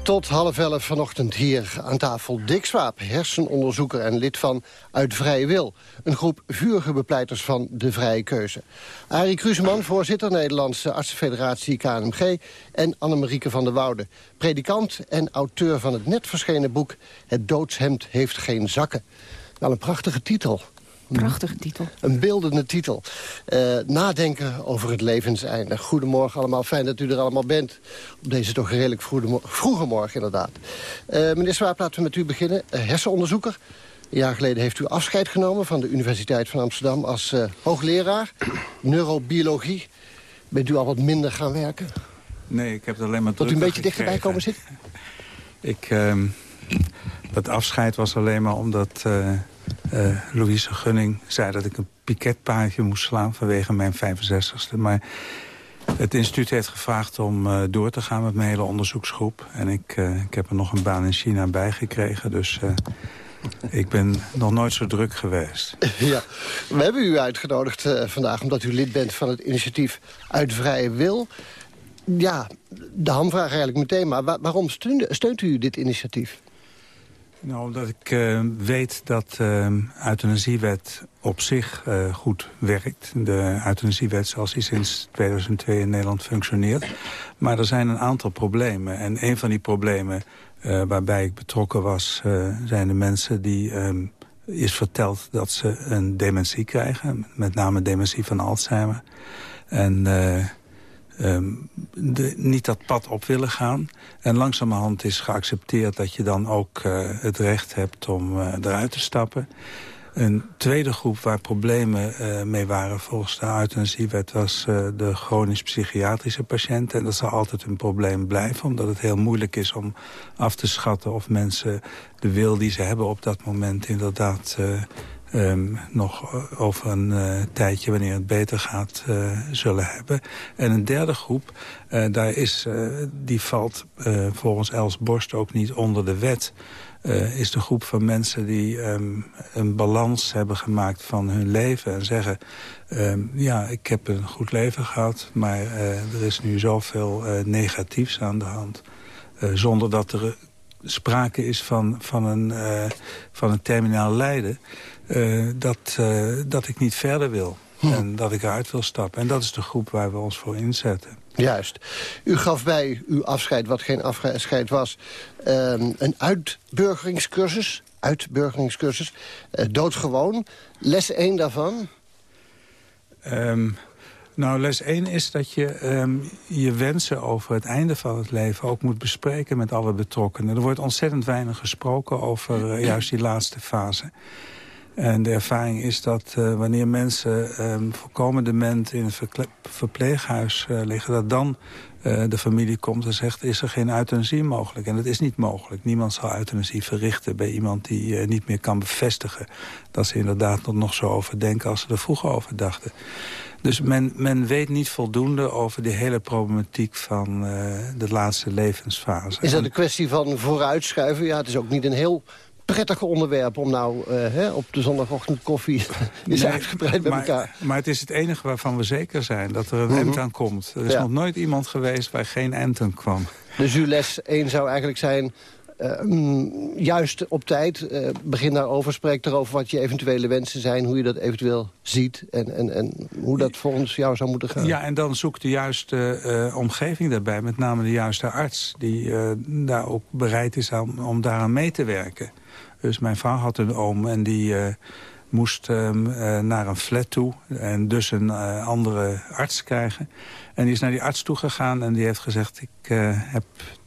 Tot half elf vanochtend hier aan tafel Dick Swaap, hersenonderzoeker en lid van Uit Vrije Wil. Een groep vurige bepleiters van de vrije keuze. Arie Kruseman, voorzitter Nederlandse Artsenfederatie KNMG... en Annemarieke van der Woude, predikant en auteur van het net verschenen boek... Het doodshemd heeft geen zakken. Wel een prachtige titel. Prachtige titel. Een beeldende titel. Uh, nadenken over het levenseinde. Goedemorgen allemaal, fijn dat u er allemaal bent. Op deze toch redelijk vroege, vroege morgen inderdaad. Uh, meneer Swaap, laten we met u beginnen. Uh, hersenonderzoeker. Een jaar geleden heeft u afscheid genomen van de Universiteit van Amsterdam... als hoogleraar neurobiologie. Bent u al wat minder gaan werken? Nee, ik heb het alleen maar Tot u een beetje dichterbij komen zitten? Ik, ehm, dat afscheid was alleen maar omdat uh, Louise Gunning zei dat ik een piketpaardje moest slaan vanwege mijn 65ste. Maar het instituut heeft gevraagd om uh, door te gaan met mijn hele onderzoeksgroep. En ik, uh, ik heb er nog een baan in China bij gekregen. Dus ik ben nog nooit zo druk geweest. Ja, we hebben u uitgenodigd vandaag omdat u lid bent van het initiatief Uit Vrije Wil. Ja, de hamvraag eigenlijk meteen maar. waarom steunt u dit initiatief? Nou, omdat ik uh, weet dat de uh, euthanasiewet op zich uh, goed werkt. De euthanasiewet zoals die sinds 2002 in Nederland functioneert. Maar er zijn een aantal problemen. En een van die problemen waarbij ik betrokken was... zijn de mensen die um, is verteld dat ze een dementie krijgen. Met name dementie van Alzheimer. En de, niet dat pad op willen gaan. En langzamerhand is geaccepteerd dat je dan ook uh, het recht hebt om uh, eruit te stappen. Een tweede groep waar problemen uh, mee waren volgens de euthanasiewet... was de chronisch-psychiatrische patiënten. En dat zal altijd een probleem blijven, omdat het heel moeilijk is om af te schatten... of mensen de wil die ze hebben op dat moment inderdaad um, nog over een uh, tijdje, wanneer het beter gaat, uh, zullen hebben. En een derde groep, uh, daar is, die valt volgens Els Borst ook niet onder de wet... is de groep van mensen die um, een balans hebben gemaakt van hun leven... en zeggen, um, ja, ik heb een goed leven gehad... maar er is nu zoveel negatiefs aan de hand... zonder dat er sprake is van, van, een, van een terminaal lijden... Uh, dat, uh, dat ik niet verder wil. Hm. En dat ik eruit wil stappen. En dat is de groep waar we ons voor inzetten. Juist. U gaf bij uw afscheid, wat geen afscheid was... Um, een uitburgeringscursus. Uitburgeringscursus. Uh, doodgewoon. Les 1 daarvan? Um, nou, les 1 is dat je um, je wensen over het einde van het leven... ook moet bespreken met alle betrokkenen. Er wordt ontzettend weinig gesproken over juist die laatste fase. En de ervaring is dat uh, wanneer mensen um, volkomen dement in een verpleeghuis uh, liggen... dat dan uh, de familie komt en zegt, is er geen euthanasie mogelijk? En dat is niet mogelijk. Niemand zal euthanasie verrichten bij iemand die niet meer kan bevestigen... dat ze inderdaad nog zo over denken als ze er vroeger over dachten. Dus men, men weet niet voldoende over die hele problematiek van de laatste levensfase. Is dat een kwestie van vooruitschuiven? Ja, het is ook niet een heel prettig onderwerp om nou uh, hè, op de zondagochtend koffie is nee, uitgebreid met maar, elkaar. Maar het is het enige waarvan we zeker zijn, dat er een mm -hmm. end aan komt. Er is ja. nog nooit iemand geweest waar geen end aan kwam. Dus uw les 1 zou eigenlijk zijn... mm, juist op tijd, begin daarover, spreek erover wat je eventuele wensen zijn... hoe je dat eventueel ziet en, en, en hoe dat volgens jou zou moeten gaan. Ja, en dan zoek de juiste omgeving daarbij, met name de juiste arts... die daar ook bereid is om, om daaraan mee te werken. Dus mijn vrouw had een oom en die moest ehm, eh, naar een flat toe en dus een uh, andere arts krijgen. En die is naar die arts toegegaan en die heeft gezegd... Ik, heb,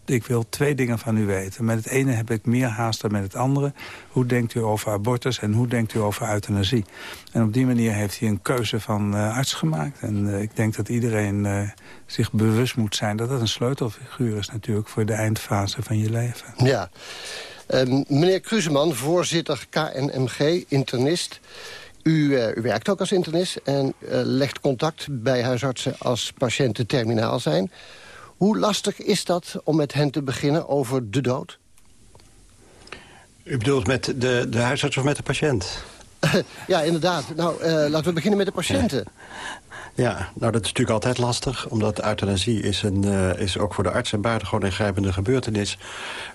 ik wil twee dingen van u weten. Met het ene heb ik meer haast dan met het andere. Hoe denkt u over abortus en hoe denkt u over euthanasie? En op die manier heeft hij een keuze van arts gemaakt. En ik denk dat iedereen zich bewust moet zijn... dat dat een sleutelfiguur is natuurlijk voor de eindfase van je leven. Ja. Ehm, meneer Kruseman, voorzitter KNMG, internist. U, eh, u, werkt ook als internist en uh, legt contact bij huisartsen als patiënten terminaal zijn. Hoe lastig is dat om met hen te beginnen over de dood? U bedoelt met de, de huisarts of met de patiënt? ja, inderdaad. Nou, uh, laten we beginnen met de patiënten. Ja, nou dat is natuurlijk altijd lastig. Omdat euthanasie is, een, uh, is ook voor de arts een buitengewoon ingrijpende gebeurtenis.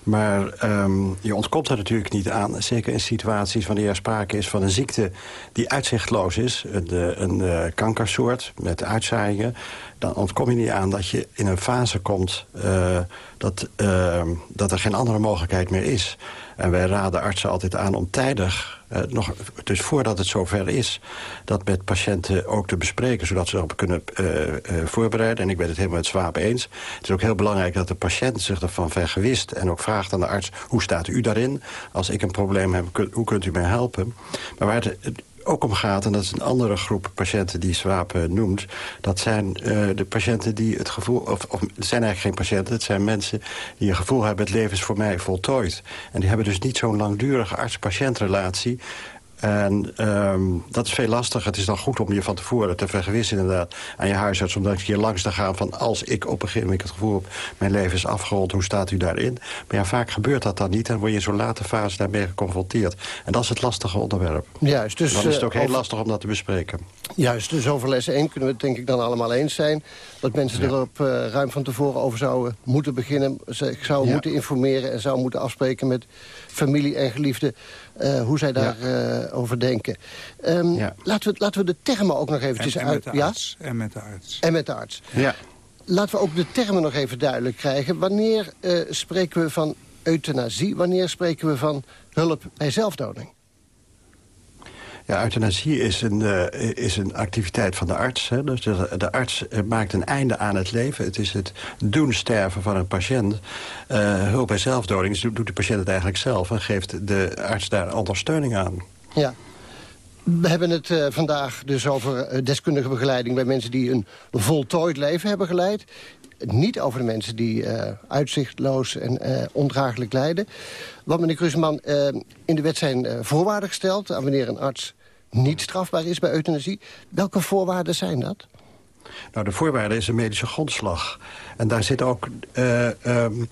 Maar um, je ontkomt er natuurlijk niet aan. Zeker in situaties wanneer er sprake is van een ziekte die uitzichtloos is. Een, eh, een uh, kankersoort met uitzaaiingen. Dan ontkom je niet aan dat je in een fase komt dat, uh, dat er geen andere mogelijkheid meer is. En wij raden artsen altijd aan om tijdig uh, nog, dus voordat het zover is, dat met patiënten ook te bespreken... zodat ze erop kunnen uh, uh, voorbereiden. En ik ben het helemaal met Zwaap eens. Het is ook heel belangrijk dat de patiënt zich ervan vergewist... en ook vraagt aan de arts, hoe staat u daarin? Als ik een probleem heb, hoe kunt u mij helpen? Maar waar het, ook om gaat, en dat is een andere groep patiënten die Swaap noemt... dat zijn uh, de patiënten die het gevoel... Of, of het zijn eigenlijk geen patiënten, het zijn mensen die een gevoel hebben... het leven is voor mij voltooid. En die hebben dus niet zo'n langdurige arts-patiëntrelatie... En um, dat is veel lastiger. Het is dan goed om je van tevoren te vergewissen inderdaad aan je huisarts... om dat keer langs te gaan van als ik op een gegeven moment het gevoel heb... mijn leven is afgerond, hoe staat u daarin? Maar ja, vaak gebeurt dat dan niet en word je in zo'n late fase daarmee geconfronteerd. En dat is het lastige onderwerp. Juist, dus, dan is het ook heel lastig om dat te bespreken. Juist, dus over les 1 kunnen we het denk ik dan allemaal eens zijn... dat mensen ja. er op uh, ruim van tevoren over zouden moeten beginnen... zich zouden ja. moeten informeren en zouden moeten afspreken met familie en geliefden... Uh, hoe zij daarover ja. uh, over denken. Um, ja. laten, we, laten we de termen ook nog eventjes en, en uit... Met ja? Arts, en met de arts. En met de arts. Ja. Laten we ook de termen nog even duidelijk krijgen. Wanneer uh, spreken we van euthanasie? Wanneer spreken we van hulp bij zelfdoding? Ja, euthanasie is een, uh, is een activiteit van de arts. Hè. Dus de, de, arts maakt een einde aan het leven. Het is het doen sterven van een patiënt. Uh, hulp bij zelfdoding doet de patiënt het eigenlijk zelf... en geeft de arts daar ondersteuning aan. Ja. We hebben het vandaag dus over deskundige begeleiding... bij mensen die een voltooid leven hebben geleid. Niet over de mensen die uitzichtloos en ondraaglijk lijden. Want meneer Kruseman, in de wet zijn voorwaarden gesteld... aan wanneer een arts niet strafbaar is bij euthanasie. Welke voorwaarden zijn dat? Nou, de voorwaarde is een medische grondslag. En daar zit ook uh, um,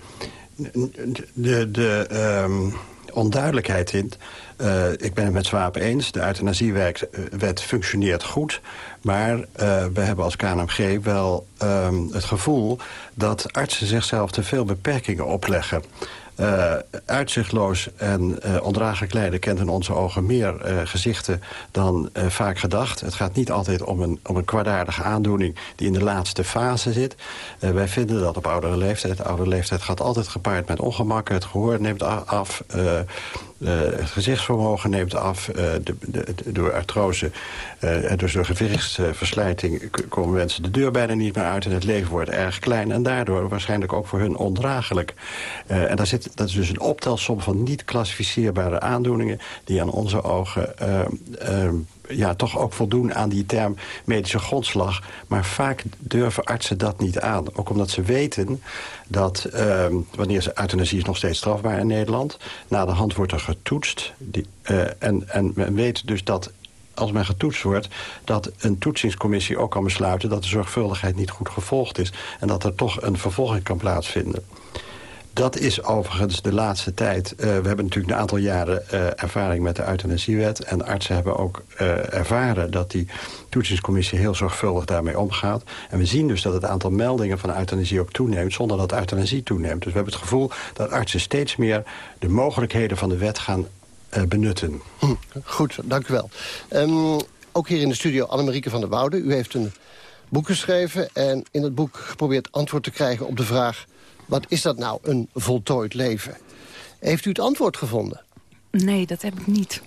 de, de um, onduidelijkheid in. Uh, ik ben het met Zwapen eens. De euthanasiewet functioneert goed. Maar we hebben als KNMG wel um, het gevoel... dat artsen zichzelf te veel beperkingen opleggen. Uh, uitzichtloos en uh, ondraaglijk lijden kent in onze ogen meer uh, gezichten dan vaak gedacht. Het gaat niet altijd om een, om een kwaadaardige aandoening die in de laatste fase zit. wij vinden dat op oudere leeftijd. De oudere leeftijd gaat altijd gepaard met ongemakken. Het gehoor neemt af. Uh, het gezichtsvermogen neemt af. Uh, de, de, door artrose uh, dus door gewichtsverslijting komen mensen de deur bijna niet meer uit. En het leven wordt erg klein. En daardoor waarschijnlijk ook voor hun ondraaglijk. en daar zit, dat is dus een optelsom van niet klassificeerbare aandoeningen... die aan onze ogen ja, toch ook voldoen aan die term medische grondslag. Maar vaak durven artsen dat niet aan. Ook omdat ze weten dat uh, wanneer euthanasie is nog steeds strafbaar in Nederland... na de hand wordt er getoetst. Die, uh, en, en men weet dus dat als men getoetst wordt... dat een toetsingscommissie ook kan besluiten... dat de zorgvuldigheid niet goed gevolgd is... en dat er toch een vervolging kan plaatsvinden. Dat is overigens de laatste tijd... Uh, we hebben natuurlijk een aantal jaren uh, ervaring met de euthanasiewet... en artsen hebben ook uh, ervaren dat die toetsingscommissie heel zorgvuldig daarmee omgaat. En we zien dus dat het aantal meldingen van euthanasie ook toeneemt... zonder dat euthanasie toeneemt. Dus we hebben het gevoel dat artsen steeds meer de mogelijkheden van de wet gaan benutten. Hm, goed, dank u wel. Um, ook hier in de studio Annemarieke van der Woude. U heeft een boek geschreven en in het boek geprobeerd antwoord te krijgen op de vraag... wat is dat nou, een voltooid leven? Heeft u het antwoord gevonden? Nee, dat heb ik niet.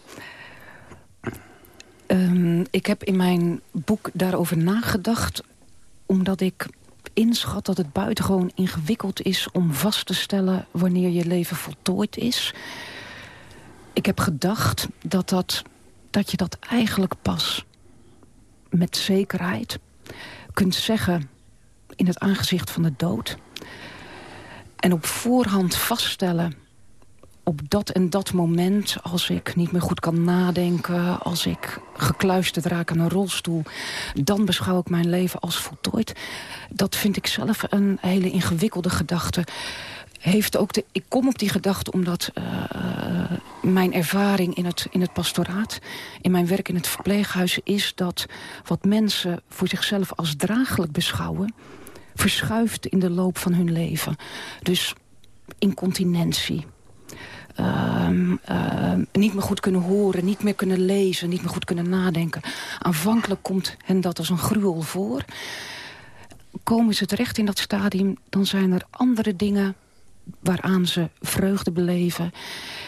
Um, ik heb in mijn boek daarover nagedacht... omdat ik inschat dat het buitengewoon ingewikkeld is... om vast te stellen wanneer je leven voltooid is. Ik heb gedacht dat, dat, dat je dat eigenlijk pas met zekerheid kunt zeggen in het aangezicht van de dood. En op voorhand vaststellen op dat en dat moment... als ik niet meer goed kan nadenken, als ik gekluisterd raak aan een rolstoel... dan beschouw ik mijn leven als voltooid. Dat vind ik zelf een hele ingewikkelde gedachte heeft ook de, ik kom op die gedachte omdat uh, mijn ervaring in het, in het pastoraat... in mijn werk in het verpleeghuis is dat wat mensen voor zichzelf als draaglijk beschouwen... verschuift in de loop van hun leven. Dus incontinentie, uh, uh, niet meer goed kunnen horen, niet meer kunnen lezen, niet meer goed kunnen nadenken. Aanvankelijk komt hen dat als een gruwel voor. Komen ze terecht in dat stadium, dan zijn er andere dingen waaraan ze vreugde beleven...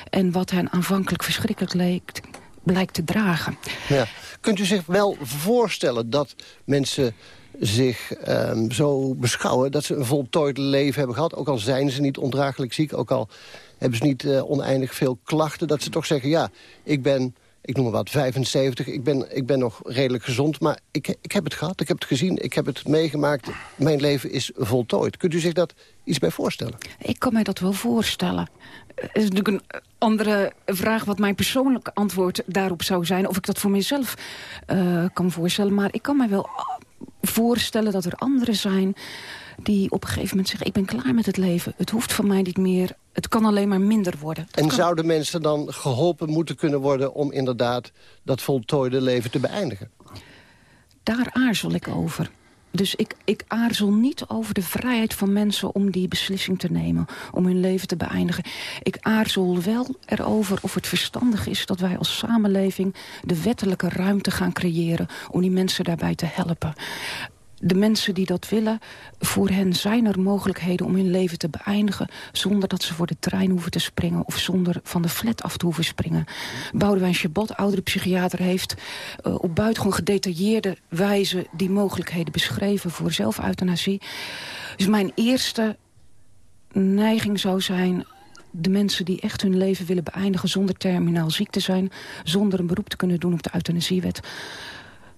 en wat hen aanvankelijk verschrikkelijk leek, blijkt te dragen. Ja. Kunt u zich wel voorstellen dat mensen zich um, zo beschouwen... dat ze een voltooid leven hebben gehad, ook al zijn ze niet ondraaglijk ziek... ook al hebben ze niet uh, oneindig veel klachten... dat ze toch zeggen, ja, ik ben ik noem maar wat, 75. Ik ben, ik ben nog redelijk gezond, maar ik, ik heb het gehad, ik heb het gezien, ik heb het meegemaakt. Mijn leven is voltooid. Kunt u zich dat iets bij voorstellen? Ik kan mij dat wel voorstellen. Het is natuurlijk een andere vraag wat mijn persoonlijke antwoord daarop zou zijn. Of ik dat voor mezelf uh, kan voorstellen. Maar ik kan mij wel voorstellen dat er anderen zijn die op een gegeven moment zeggen... ik ben klaar met het leven, het hoeft van mij niet meer... het kan alleen maar minder worden. en zouden mensen dan geholpen moeten kunnen worden... om inderdaad dat voltooide leven te beëindigen? Daar aarzel ik over. Dus ik, ik aarzel niet over de vrijheid van mensen om die beslissing te nemen. Om hun leven te beëindigen. Ik aarzel wel erover of het verstandig is dat wij als samenleving... de wettelijke ruimte gaan creëren om die mensen daarbij te helpen de mensen die dat willen, voor hen zijn er mogelijkheden om hun leven te beëindigen... zonder dat ze voor de trein hoeven te springen of zonder van de flat af te hoeven springen. Boudewijn Chabot, oudere psychiater, heeft uh, op buitengewoon gedetailleerde wijze... die mogelijkheden beschreven voor zelfeuthanasie. Dus mijn eerste neiging zou zijn de mensen die echt hun leven willen beëindigen... zonder terminaal ziek te zijn, zonder een beroep te kunnen doen op de euthanasiewet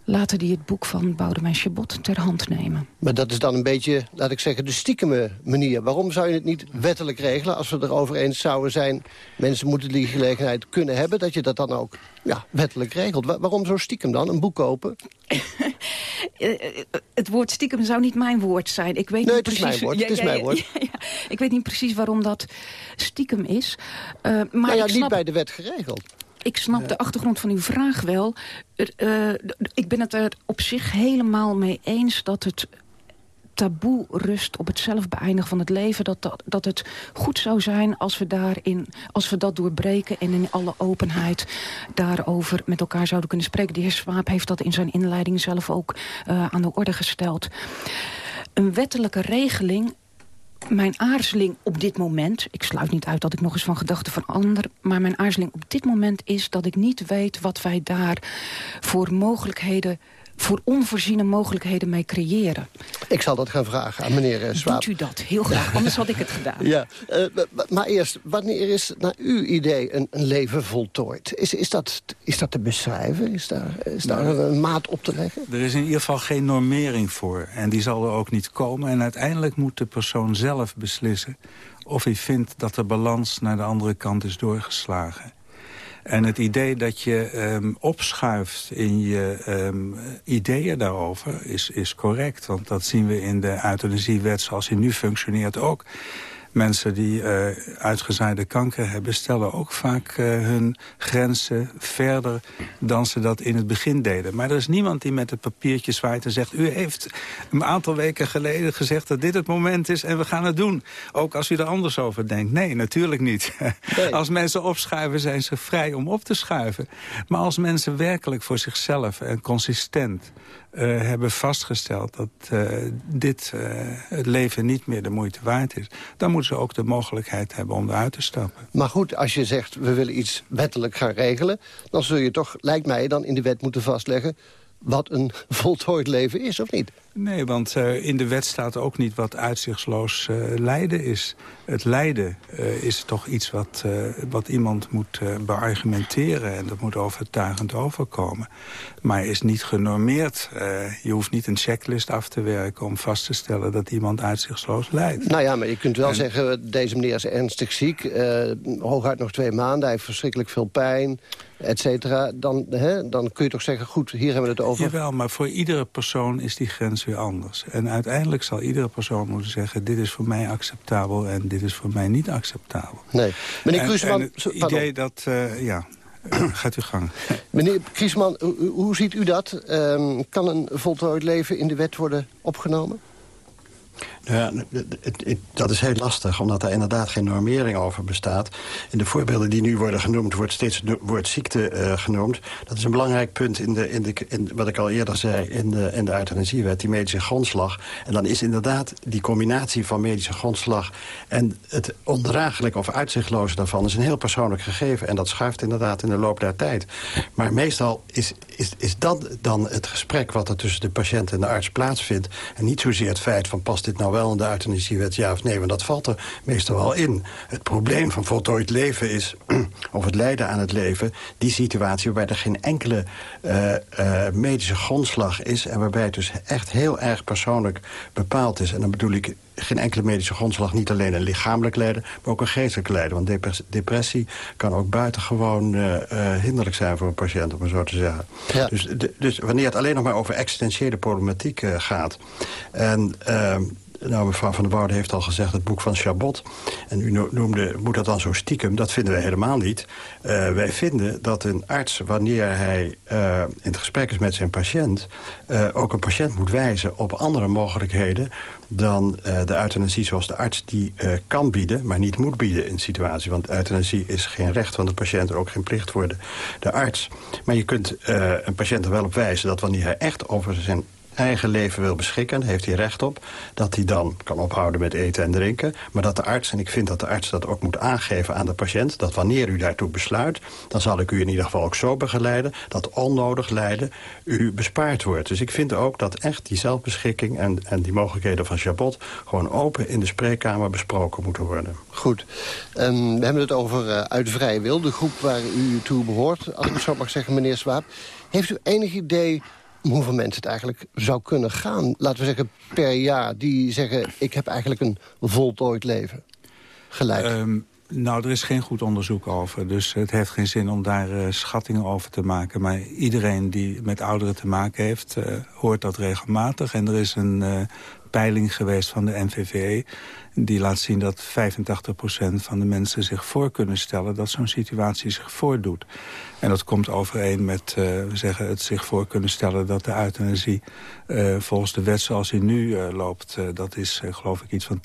laten die het boek van Boudewijn Chabot ter hand nemen. Maar dat is dan een beetje, laat ik zeggen, de stiekeme manier. Waarom zou je het niet wettelijk regelen als we erover eens zouden zijn... mensen moeten die gelegenheid kunnen hebben, dat je dat dan ook ja, wettelijk regelt. waarom zo stiekem dan, een boek kopen? het woord stiekem zou niet mijn woord zijn. Ik weet nee, niet precies, het is mijn woord. Ja, het is mijn woord. ik weet niet precies waarom dat stiekem is. Uh, maar nou ja, ik snap... niet bij de wet geregeld ik snap de achtergrond van uw vraag wel. Uh, ik ben het er op zich helemaal mee eens dat het taboe rust op het zelf beëindigen van het leven. Dat, dat, dat het goed zou zijn als we, daarin, als we dat doorbreken... en in alle openheid daarover met elkaar zouden kunnen spreken. De heer Swaap heeft dat in zijn inleiding zelf ook uh, aan de orde gesteld. Een wettelijke regeling mijn aarzeling op dit moment... ik sluit niet uit dat ik nog eens van gedachten van ander... maar mijn aarzeling op dit moment is dat ik niet weet... wat wij daar voor mogelijkheden voor onvoorziene mogelijkheden mee creëren. Ik zal dat gaan vragen aan meneer uh, Swaap. Doet u dat, heel graag, anders had ik het gedaan. Ja, uh, maar eerst, wanneer is naar uw idee een, een, leven voltooid? Is, is, dat, is dat te beschrijven? Is daar, is daar nou, een maat op te leggen? Er is in ieder geval geen normering voor. En die zal er ook niet komen. En uiteindelijk moet de persoon zelf beslissen... of hij vindt dat de balans naar de andere kant is doorgeslagen. En het idee dat je um, opschuift in je um, ideeën daarover is, is correct. Want dat zien we in de euthanasiewet zoals die nu functioneert ook. Mensen die uh, uitgezaaide kanker hebben... stellen ook vaak uh, hun grenzen verder dan ze dat in het begin deden. Maar er is niemand die met het papiertje zwaait en zegt... u heeft een aantal weken geleden gezegd dat dit het moment is... en we gaan het doen. Ook als u er anders over denkt. Nee, natuurlijk niet. Nee. Als mensen opschuiven zijn ze vrij om op te schuiven. Maar als mensen werkelijk voor zichzelf en consistent uh, hebben vastgesteld dat uh, dit uh, het leven niet meer de moeite waard is... dan moeten ze ook de mogelijkheid hebben om eruit te stappen. Maar goed, als je zegt we willen iets wettelijk gaan regelen... dan zul je toch, lijkt mij, dan in de wet moeten vastleggen wat een voltooid leven is, of niet? Nee, want uh, in de wet staat ook niet wat uitzichtsloos uh, lijden is. Het lijden uh, is toch iets wat, wat iemand moet beargumenteren... en dat moet overtuigend overkomen. Maar is niet genormeerd. je hoeft niet een checklist af te werken om vast te stellen... dat iemand uitzichtsloos lijdt. Nou ja, maar je kunt wel en... zeggen, deze meneer is ernstig ziek. hooguit nog twee maanden, hij heeft verschrikkelijk veel pijn et cetera, dan, hè, dan kun je toch zeggen... goed, hier hebben we het over. Jawel, maar voor iedere persoon is die grens weer anders. En uiteindelijk zal iedere persoon moeten zeggen... dit is voor mij acceptabel en dit is voor mij niet acceptabel. Nee. Meneer Kruisman... het idee dat... Uh, ja, gaat u gang. Meneer Kriesman, hoe, hoe ziet u dat? Um, kan een voltooid leven in de wet worden opgenomen? Ja, dat is heel lastig, omdat er inderdaad geen normering over bestaat. In de voorbeelden die nu worden genoemd, wordt steeds het ziekte uh, genoemd. Dat is een belangrijk punt in, de, in, de, in wat ik al eerder zei in de, in de euthanasiewet, die medische grondslag. En dan is inderdaad die combinatie van medische grondslag en het ondraaglijk of uitzichtloze daarvan is een heel persoonlijk gegeven. En dat schuift inderdaad in de loop der tijd. Maar meestal is, is, is dat dan het gesprek wat er tussen de patiënt en de arts plaatsvindt. En niet zozeer het feit van past dit nou wel in de euthanasiewet, ja of nee? Want dat valt er meestal wel in. Het probleem van voltooid leven is, of het lijden aan het leven... die situatie waarbij er geen enkele uh, uh, medische grondslag is... en waarbij het dus echt heel erg persoonlijk bepaald is. En dan bedoel ik geen enkele medische grondslag niet alleen een lichamelijk lijden... maar ook een geestelijk lijden. Want depressie kan ook buitengewoon uh, uh, hinderlijk zijn voor een patiënt, om het zo te zeggen. Ja. Dus, dus wanneer het alleen nog maar over existentiële problematiek uh, gaat... en ehm, nou, mevrouw Van der Woude heeft al gezegd het boek van Chabot. En u noemde, moet dat dan zo stiekem? Dat vinden wij helemaal niet. Uh, wij vinden dat een arts, wanneer hij uh, in het gesprek is met zijn patiënt... Uh, ook een patiënt moet wijzen op andere mogelijkheden... dan de euthanasie zoals de arts die kan bieden... maar niet moet bieden in de situatie. Want euthanasie is geen recht van de patiënt... ook geen plicht voor de, de arts. Maar je kunt een patiënt er wel op wijzen dat wanneer hij echt over zijn eigen leven wil beschikken, heeft hij recht op... dat hij dan kan ophouden met eten en drinken. Maar dat de arts, en ik vind dat de arts dat ook moet aangeven aan de patiënt... dat wanneer u daartoe besluit, dan zal ik u in ieder geval ook zo begeleiden... dat onnodig lijden u bespaard wordt. Dus ik vind ook dat echt die zelfbeschikking en, en die mogelijkheden van Chabot... gewoon open in de spreekkamer besproken moeten worden. Goed. Um, we hebben het over uh, uit vrije wil, de groep waar u toe behoort. Als ik zo mag zeggen, meneer Swaap. Heeft u enig idee hoeveel mensen het eigenlijk zou kunnen gaan. Laten we zeggen per jaar die zeggen... ik heb eigenlijk een voltooid leven. Gelijk. Um, nou, er is geen goed onderzoek over. Dus het heeft geen zin om daar uh, schattingen over te maken. Maar iedereen die met ouderen te maken heeft... Uh, hoort dat regelmatig. En er is een uh, peiling geweest van de NVVE die laat zien dat 85% van de mensen zich voor kunnen stellen... dat zo'n situatie zich voordoet. En dat komt overeen met uh, zeggen, het zich voor kunnen stellen... dat de euthanasie uh, volgens de wet zoals die nu uh, loopt... dat is geloof ik iets van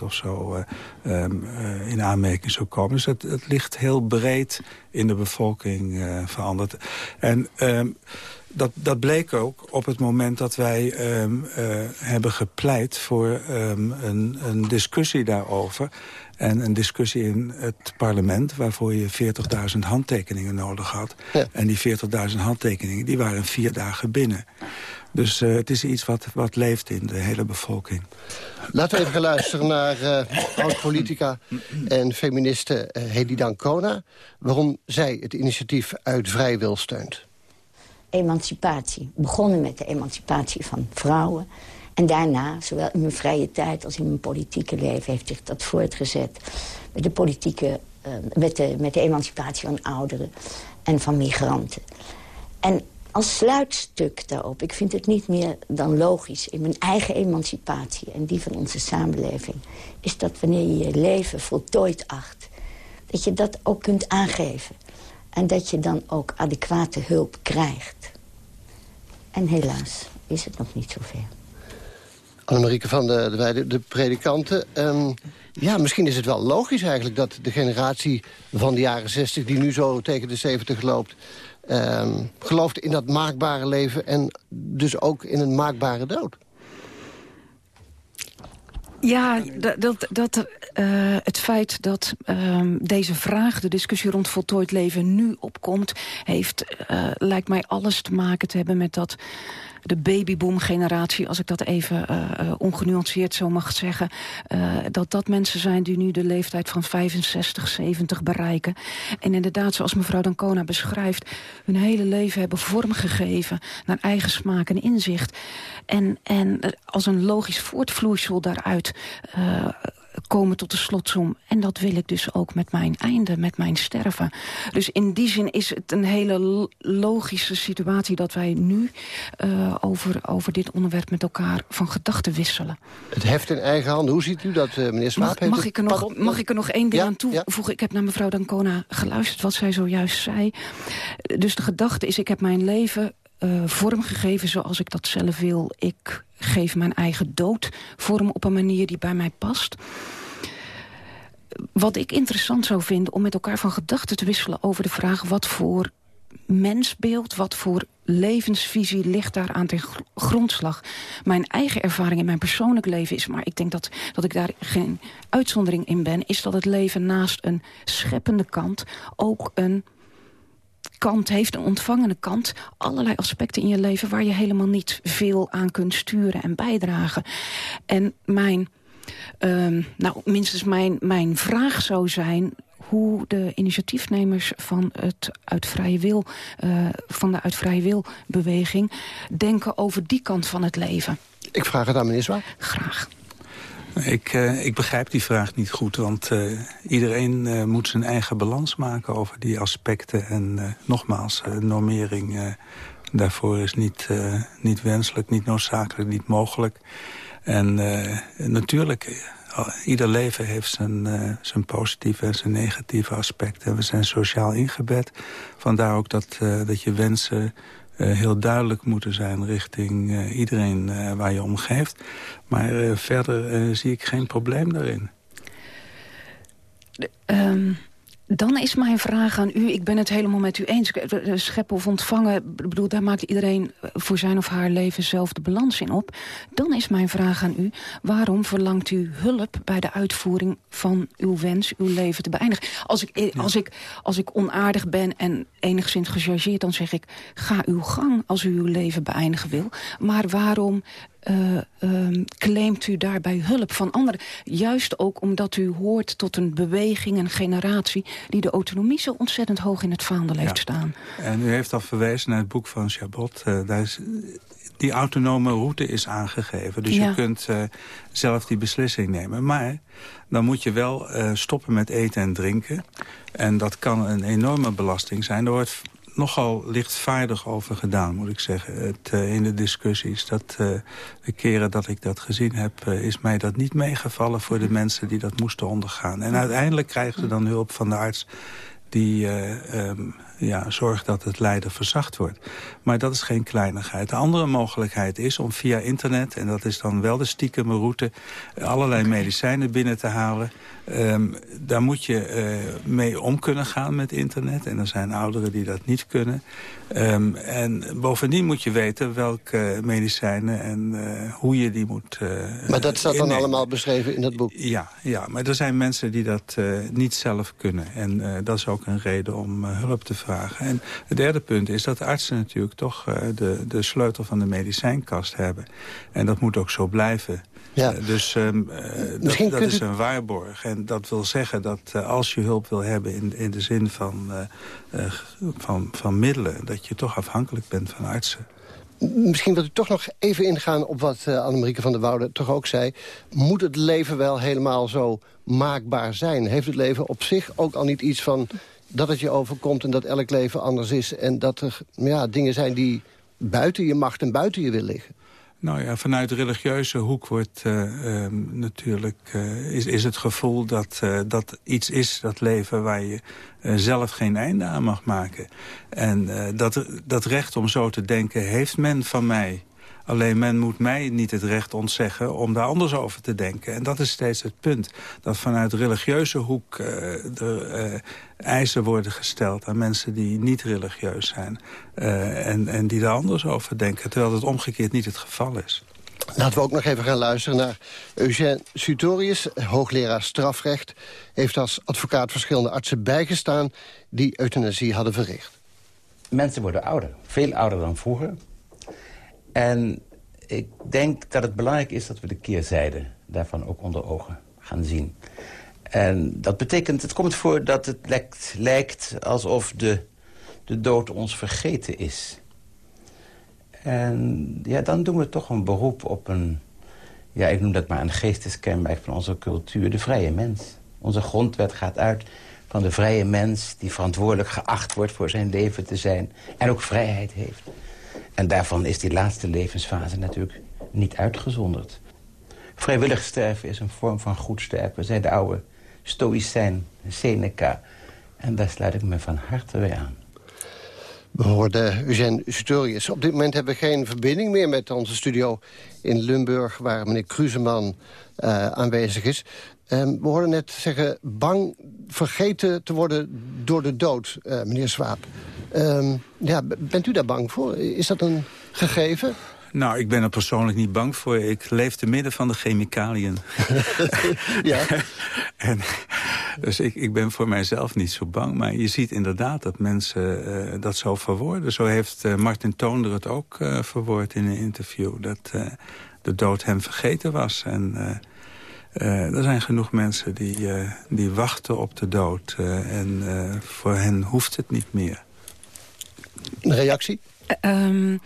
82% of zo um, in aanmerking zou komen. Dus het, het, ligt heel breed in de bevolking veranderd. En... Um, dat, dat bleek ook op het moment dat wij um, uh, hebben gepleit voor um, een, een discussie daarover. En een discussie in het parlement waarvoor je 40.000 handtekeningen nodig had. Ja. En die 40.000 handtekeningen die waren vier dagen binnen. Dus uh, het is iets wat, wat leeft in de hele bevolking. Laten we even gaan luisteren naar uh, oud-politica en feministe Hedy Dancona... waarom zij het initiatief uit vrij wil steunt emancipatie. Begonnen met de emancipatie van vrouwen. En daarna, zowel in mijn vrije tijd als in mijn politieke leven... heeft zich dat voortgezet met de, politieke, met de, met de emancipatie van ouderen en van migranten. En als sluitstuk daarop. Ik vind het niet meer dan logisch in mijn eigen emancipatie... en die van onze samenleving... is dat wanneer je je leven voltooid acht... dat je dat ook kunt aangeven. En dat je dan ook adequate hulp krijgt. En helaas is het nog niet zover. Annemarieke van de, de Weide, de predikanten. Um, ja, misschien is het wel logisch eigenlijk dat de generatie van de jaren 60... die nu zo tegen de 70 loopt... Um, gelooft in dat maakbare leven en dus ook in een maakbare dood. Ja, dat, dat, uh, het feit dat uh, deze vraag, de discussie rond voltooid leven, nu opkomt... heeft, uh, lijkt mij alles te maken te hebben met dat de babyboom-generatie, als ik dat even uh, ongenuanceerd zo mag zeggen... Uh, dat dat mensen zijn die nu de leeftijd van 65, 70 bereiken. En inderdaad, zoals mevrouw Dancona beschrijft... hun hele leven hebben vormgegeven naar eigen smaak en inzicht. En, en als een logisch voortvloeisel daaruit... komen tot de slotsom. En dat wil ik dus ook met mijn einde, met mijn sterven. Dus in die zin is het een hele logische situatie... dat wij nu uh, over, over dit onderwerp met elkaar van gedachten wisselen. Het heft in eigen handen. Hoe ziet u dat, uh, meneer Swaap? Mag, mag, ik er nog, mag ik er nog één ding ja, aan toevoegen? Ja. Ik heb naar mevrouw Dancona geluisterd wat zij zojuist zei. Dus de gedachte is, ik heb mijn leven uh, vormgegeven zoals ik dat zelf wil. Ik geef mijn eigen dood vorm op een manier die bij mij past. Wat ik interessant zou vinden om met elkaar van gedachten te wisselen... over de vraag wat voor mensbeeld, wat voor levensvisie ligt daar aan ten grondslag. Mijn eigen ervaring in mijn persoonlijk leven is... maar ik denk dat, dat ik daar geen uitzondering in ben... is dat het leven naast een scheppende kant ook een kant heeft, een ontvangende kant... allerlei aspecten in je leven waar je helemaal niet veel aan kunt sturen en bijdragen. En mijn, um, nou, minstens mijn, mijn vraag zou zijn hoe de initiatiefnemers van, het uit vrije wil, uh, van de uit vrije wil beweging denken over die kant van het leven. Ik vraag het aan meneer Zwaar. Graag. Ik, uh, ik begrijp die vraag niet goed, want uh, iedereen uh, moet zijn eigen balans maken over die aspecten. En nogmaals, normering daarvoor is niet, niet wenselijk, niet noodzakelijk, niet mogelijk. En natuurlijk, ieder leven heeft zijn, zijn positieve en zijn negatieve aspecten. En we zijn sociaal ingebed, vandaar ook dat, dat je wensen heel duidelijk moeten zijn richting uh, iedereen uh, waar je omgeeft. Maar verder zie ik geen probleem daarin. Um, dan is mijn vraag aan u, ik ben het helemaal met u eens. Scheppen of ontvangen, bedoel, daar maakt iedereen voor zijn of haar leven zelf de balans in op. Dan is mijn vraag aan u, waarom verlangt u hulp bij de uitvoering van uw wens, uw leven te beëindigen? Als ik, ja. als ik, als ik onaardig ben en enigszins gechargeerd, dan zeg ik, ga uw gang als u uw leven beëindigen wil. Maar waarom uh, uh, claimt u daarbij hulp van anderen. Juist ook omdat u hoort tot een beweging, een generatie... die de autonomie zo ontzettend hoog in het vaandel heeft ja. staan. En u heeft al verwezen naar het boek van Chabot. Uh, daar is, die autonome route is aangegeven. Dus ja. je kunt uh, zelf die beslissing nemen. Maar dan moet je wel stoppen met eten en drinken. En dat kan een enorme belasting zijn. Er wordt nogal lichtvaardig over gedaan, moet ik zeggen. Het, uh, in de discussies. Dat, uh, de keren dat ik dat gezien heb, uh, is mij dat niet meegevallen... voor de mensen die dat moesten ondergaan. En uiteindelijk krijgen ze dan hulp van de arts die um, ja, zorgt dat het lijden verzacht wordt. Maar dat is geen kleinigheid. De andere mogelijkheid is om via internet... en dat is dan wel de stiekeme route... allerlei medicijnen binnen te halen. Um, daar moet je uh, mee om kunnen gaan met internet. En er zijn ouderen die dat niet kunnen. Um, en bovendien moet je weten welke medicijnen en uh, hoe je die moet uh, Maar dat staat dan allemaal beschreven in het boek? Ja, ja, maar er zijn mensen die dat niet zelf kunnen. En dat is ook een reden om hulp te vragen. En het derde punt is dat artsen natuurlijk toch de, de sleutel van de medicijnkast hebben. En dat moet ook zo blijven. Ja. Uh, dus um, uh, dat, is een waarborg. En dat wil zeggen dat uh, als je hulp wil hebben in, in de zin van, van, van middelen... dat je toch afhankelijk bent van artsen. Misschien wilt u toch nog even ingaan op wat uh, Annemarieke van der Woude toch ook zei. Moet het leven wel helemaal zo maakbaar zijn? Heeft het leven op zich ook al niet iets van dat het je overkomt en dat elk leven anders is... en dat er ja, dingen zijn die buiten je macht en buiten je wil liggen? Nou ja, vanuit religieuze hoek wordt uh, natuurlijk, uh, is, is het gevoel dat uh, dat iets is, dat leven, waar je zelf geen einde aan mag maken. En dat, dat recht om zo te denken heeft men van mij. Alleen men moet mij niet het recht ontzeggen om daar anders over te denken. En dat is steeds het punt. Dat vanuit religieuze hoek uh, er uh, eisen worden gesteld aan mensen die niet religieus zijn. Uh, en, en die daar anders over denken. Terwijl het omgekeerd niet het geval is. Laten we ook nog even gaan luisteren naar Eugène Sutorius, hoogleraar strafrecht. Heeft als advocaat verschillende artsen bijgestaan die euthanasie hadden verricht. Mensen worden ouder, veel ouder dan vroeger. En ik denk dat het belangrijk is dat we de keerzijde daarvan ook onder ogen gaan zien. En dat betekent, het komt voor dat het lijkt, lijkt alsof de, de dood ons vergeten is. En ja, dan doen we toch een beroep op een... Ja, ik noem dat maar een geesteskenmerk van onze cultuur. De vrije mens. Onze grondwet gaat uit van de vrije mens... die verantwoordelijk geacht wordt voor zijn leven te zijn... en ook vrijheid heeft. En daarvan is die laatste levensfase natuurlijk niet uitgezonderd. Vrijwillig sterven is een vorm van goed sterven, zei de oude stoïcijn Seneca. En daar sluit ik me van harte bij aan. We hoorden Eugène Sutorius. Op dit moment hebben we geen verbinding meer met onze studio in Limburg... waar meneer Kruseman uh, aanwezig is. Um, we hoorden net zeggen, bang vergeten te worden door de dood, uh, meneer Swaap. Um, ja, bent u daar bang voor? Is dat een gegeven? Nou, ik ben er persoonlijk niet bang voor. Ik leef te midden van de chemicaliën. ja. en, dus ik, ik ben voor mijzelf niet zo bang. Maar je ziet inderdaad dat mensen uh, dat zo verwoorden. Zo heeft uh, Martin Toonder het ook uh, verwoord in een interview. Dat de dood hem vergeten was. En er zijn genoeg mensen die, die wachten op de dood. en voor hen hoeft het niet meer. Een reactie? Um,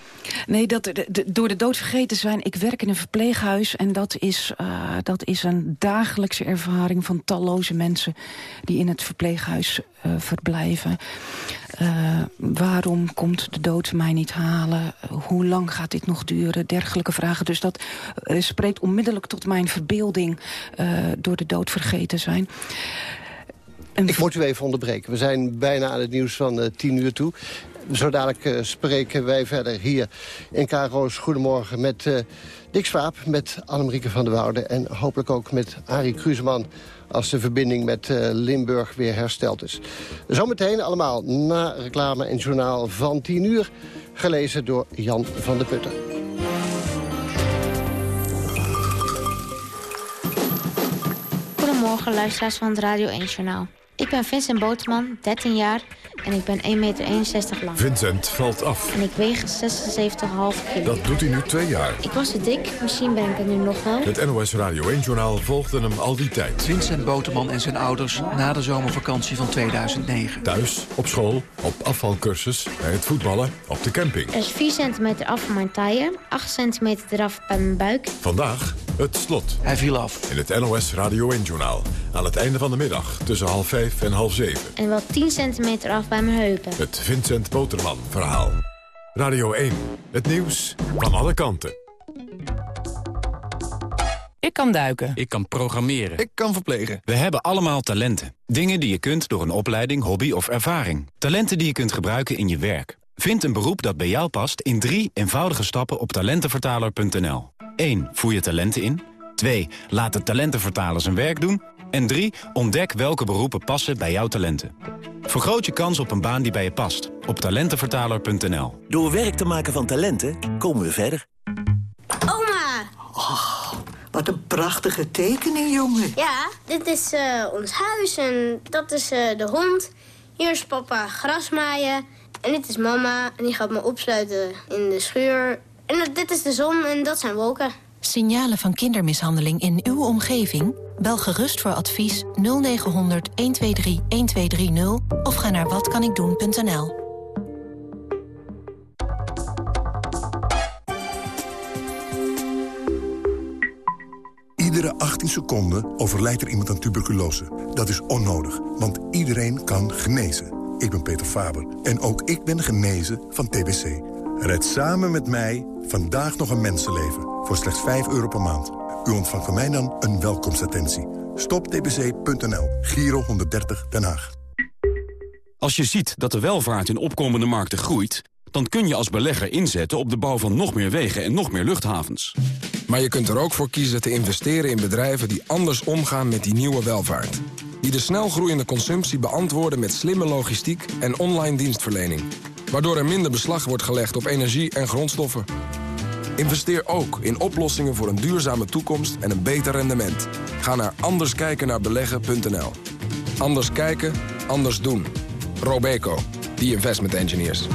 nee, dat, de, de, door de dood vergeten zijn. Ik werk in een verpleeghuis en dat is, uh, dat is een dagelijkse ervaring van talloze mensen die in het verpleeghuis uh, verblijven. Uh, waarom komt de dood mij niet halen? Hoe lang gaat dit nog duren? Dergelijke vragen. Dus dat spreekt onmiddellijk tot mijn verbeelding door de dood vergeten zijn. Ik moet u even onderbreken. We zijn bijna aan het nieuws van uh, tien uur toe. Zo dadelijk uh, spreken wij verder hier in Karo's Goedemorgen met uh, Dick Swaap, met Annemarieke van der Woude... en hopelijk ook met Arie Kruseman als de verbinding met uh, Limburg weer hersteld is. Zometeen allemaal na reclame en journaal van 10 uur... gelezen door Jan van der Putten. Goedemorgen, luisteraars van het Radio 1 Journaal. Ik ben Vincent Bootman, 13 jaar en ik ben 1,61 meter lang. Vincent valt af. En ik weeg 76,5 kilo. Dat doet hij nu twee jaar. Ik was te dik, misschien ben ik het nu nog wel. Het NOS Radio 1-journaal volgde hem al die tijd. Vincent Boteman en zijn ouders na de zomervakantie van 2009. Thuis, op school, op afvalcursus, bij het voetballen, op de camping. Er is 4 centimeter af van mijn taille, 8 centimeter eraf bij mijn buik. Vandaag het slot. Hij viel af. In het NOS Radio 1-journaal. Aan het einde van de middag tussen half vijf en half zeven. En wel 10 centimeter af bij mijn heupen. Het Vincent Boterman verhaal. Radio 1. Het nieuws van alle kanten. Ik kan duiken. Ik kan programmeren. Ik kan verplegen. We hebben allemaal talenten. Dingen die je kunt door een opleiding, hobby of ervaring. Talenten die je kunt gebruiken in je werk. Vind een beroep dat bij jou past in drie eenvoudige stappen op talentenvertaler.nl. 1. Voer je talenten in. 2. Laat de talentenvertaler zijn werk doen. En 3. Ontdek welke beroepen passen bij jouw talenten. Vergroot je kans op een baan die bij je past. Op talentenvertaler.nl. Door werk te maken van talenten komen we verder. Oma! Oh, wat een prachtige tekening, jongen. Ja, dit is uh, ons huis en dat is uh, de hond. Hier is papa grasmaaien. En dit is mama en die gaat me opsluiten in de schuur. En dit is de zon en dat zijn wolken. Signalen van kindermishandeling in uw omgeving? Bel gerust voor advies 0900 123 1230 of ga naar watkanikdoen.nl. Iedere 18 seconden overlijdt er iemand aan tuberculose. Dat is onnodig, want iedereen kan genezen. ik ben Peter Faber en ook ik ben genezen van TBC. Red samen met mij vandaag nog een mensenleven voor slechts 5 euro per maand. U ontvangt van mij dan een welkomstattentie. Stoptbc.nl, Giro 130 Den Haag. Als je ziet dat de welvaart in opkomende markten groeit... dan kun je als belegger inzetten op de bouw van nog meer wegen en nog meer luchthavens. Maar je kunt er ook voor kiezen te investeren in bedrijven die anders omgaan met die nieuwe welvaart. Die de snelgroeiende consumptie beantwoorden met slimme logistiek en online dienstverlening. Waardoor er minder beslag wordt gelegd op energie en grondstoffen. Investeer ook in oplossingen voor een duurzame toekomst en een beter rendement. Ga naar anderskijkennaarbeleggen.nl. Anders kijken, anders doen. Robeco, the investment engineers.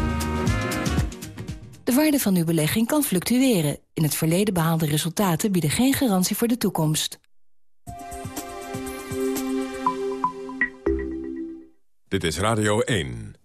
De waarde van uw belegging kan fluctueren. In het verleden behaalde resultaten bieden geen garantie voor de toekomst. Dit is Radio 1.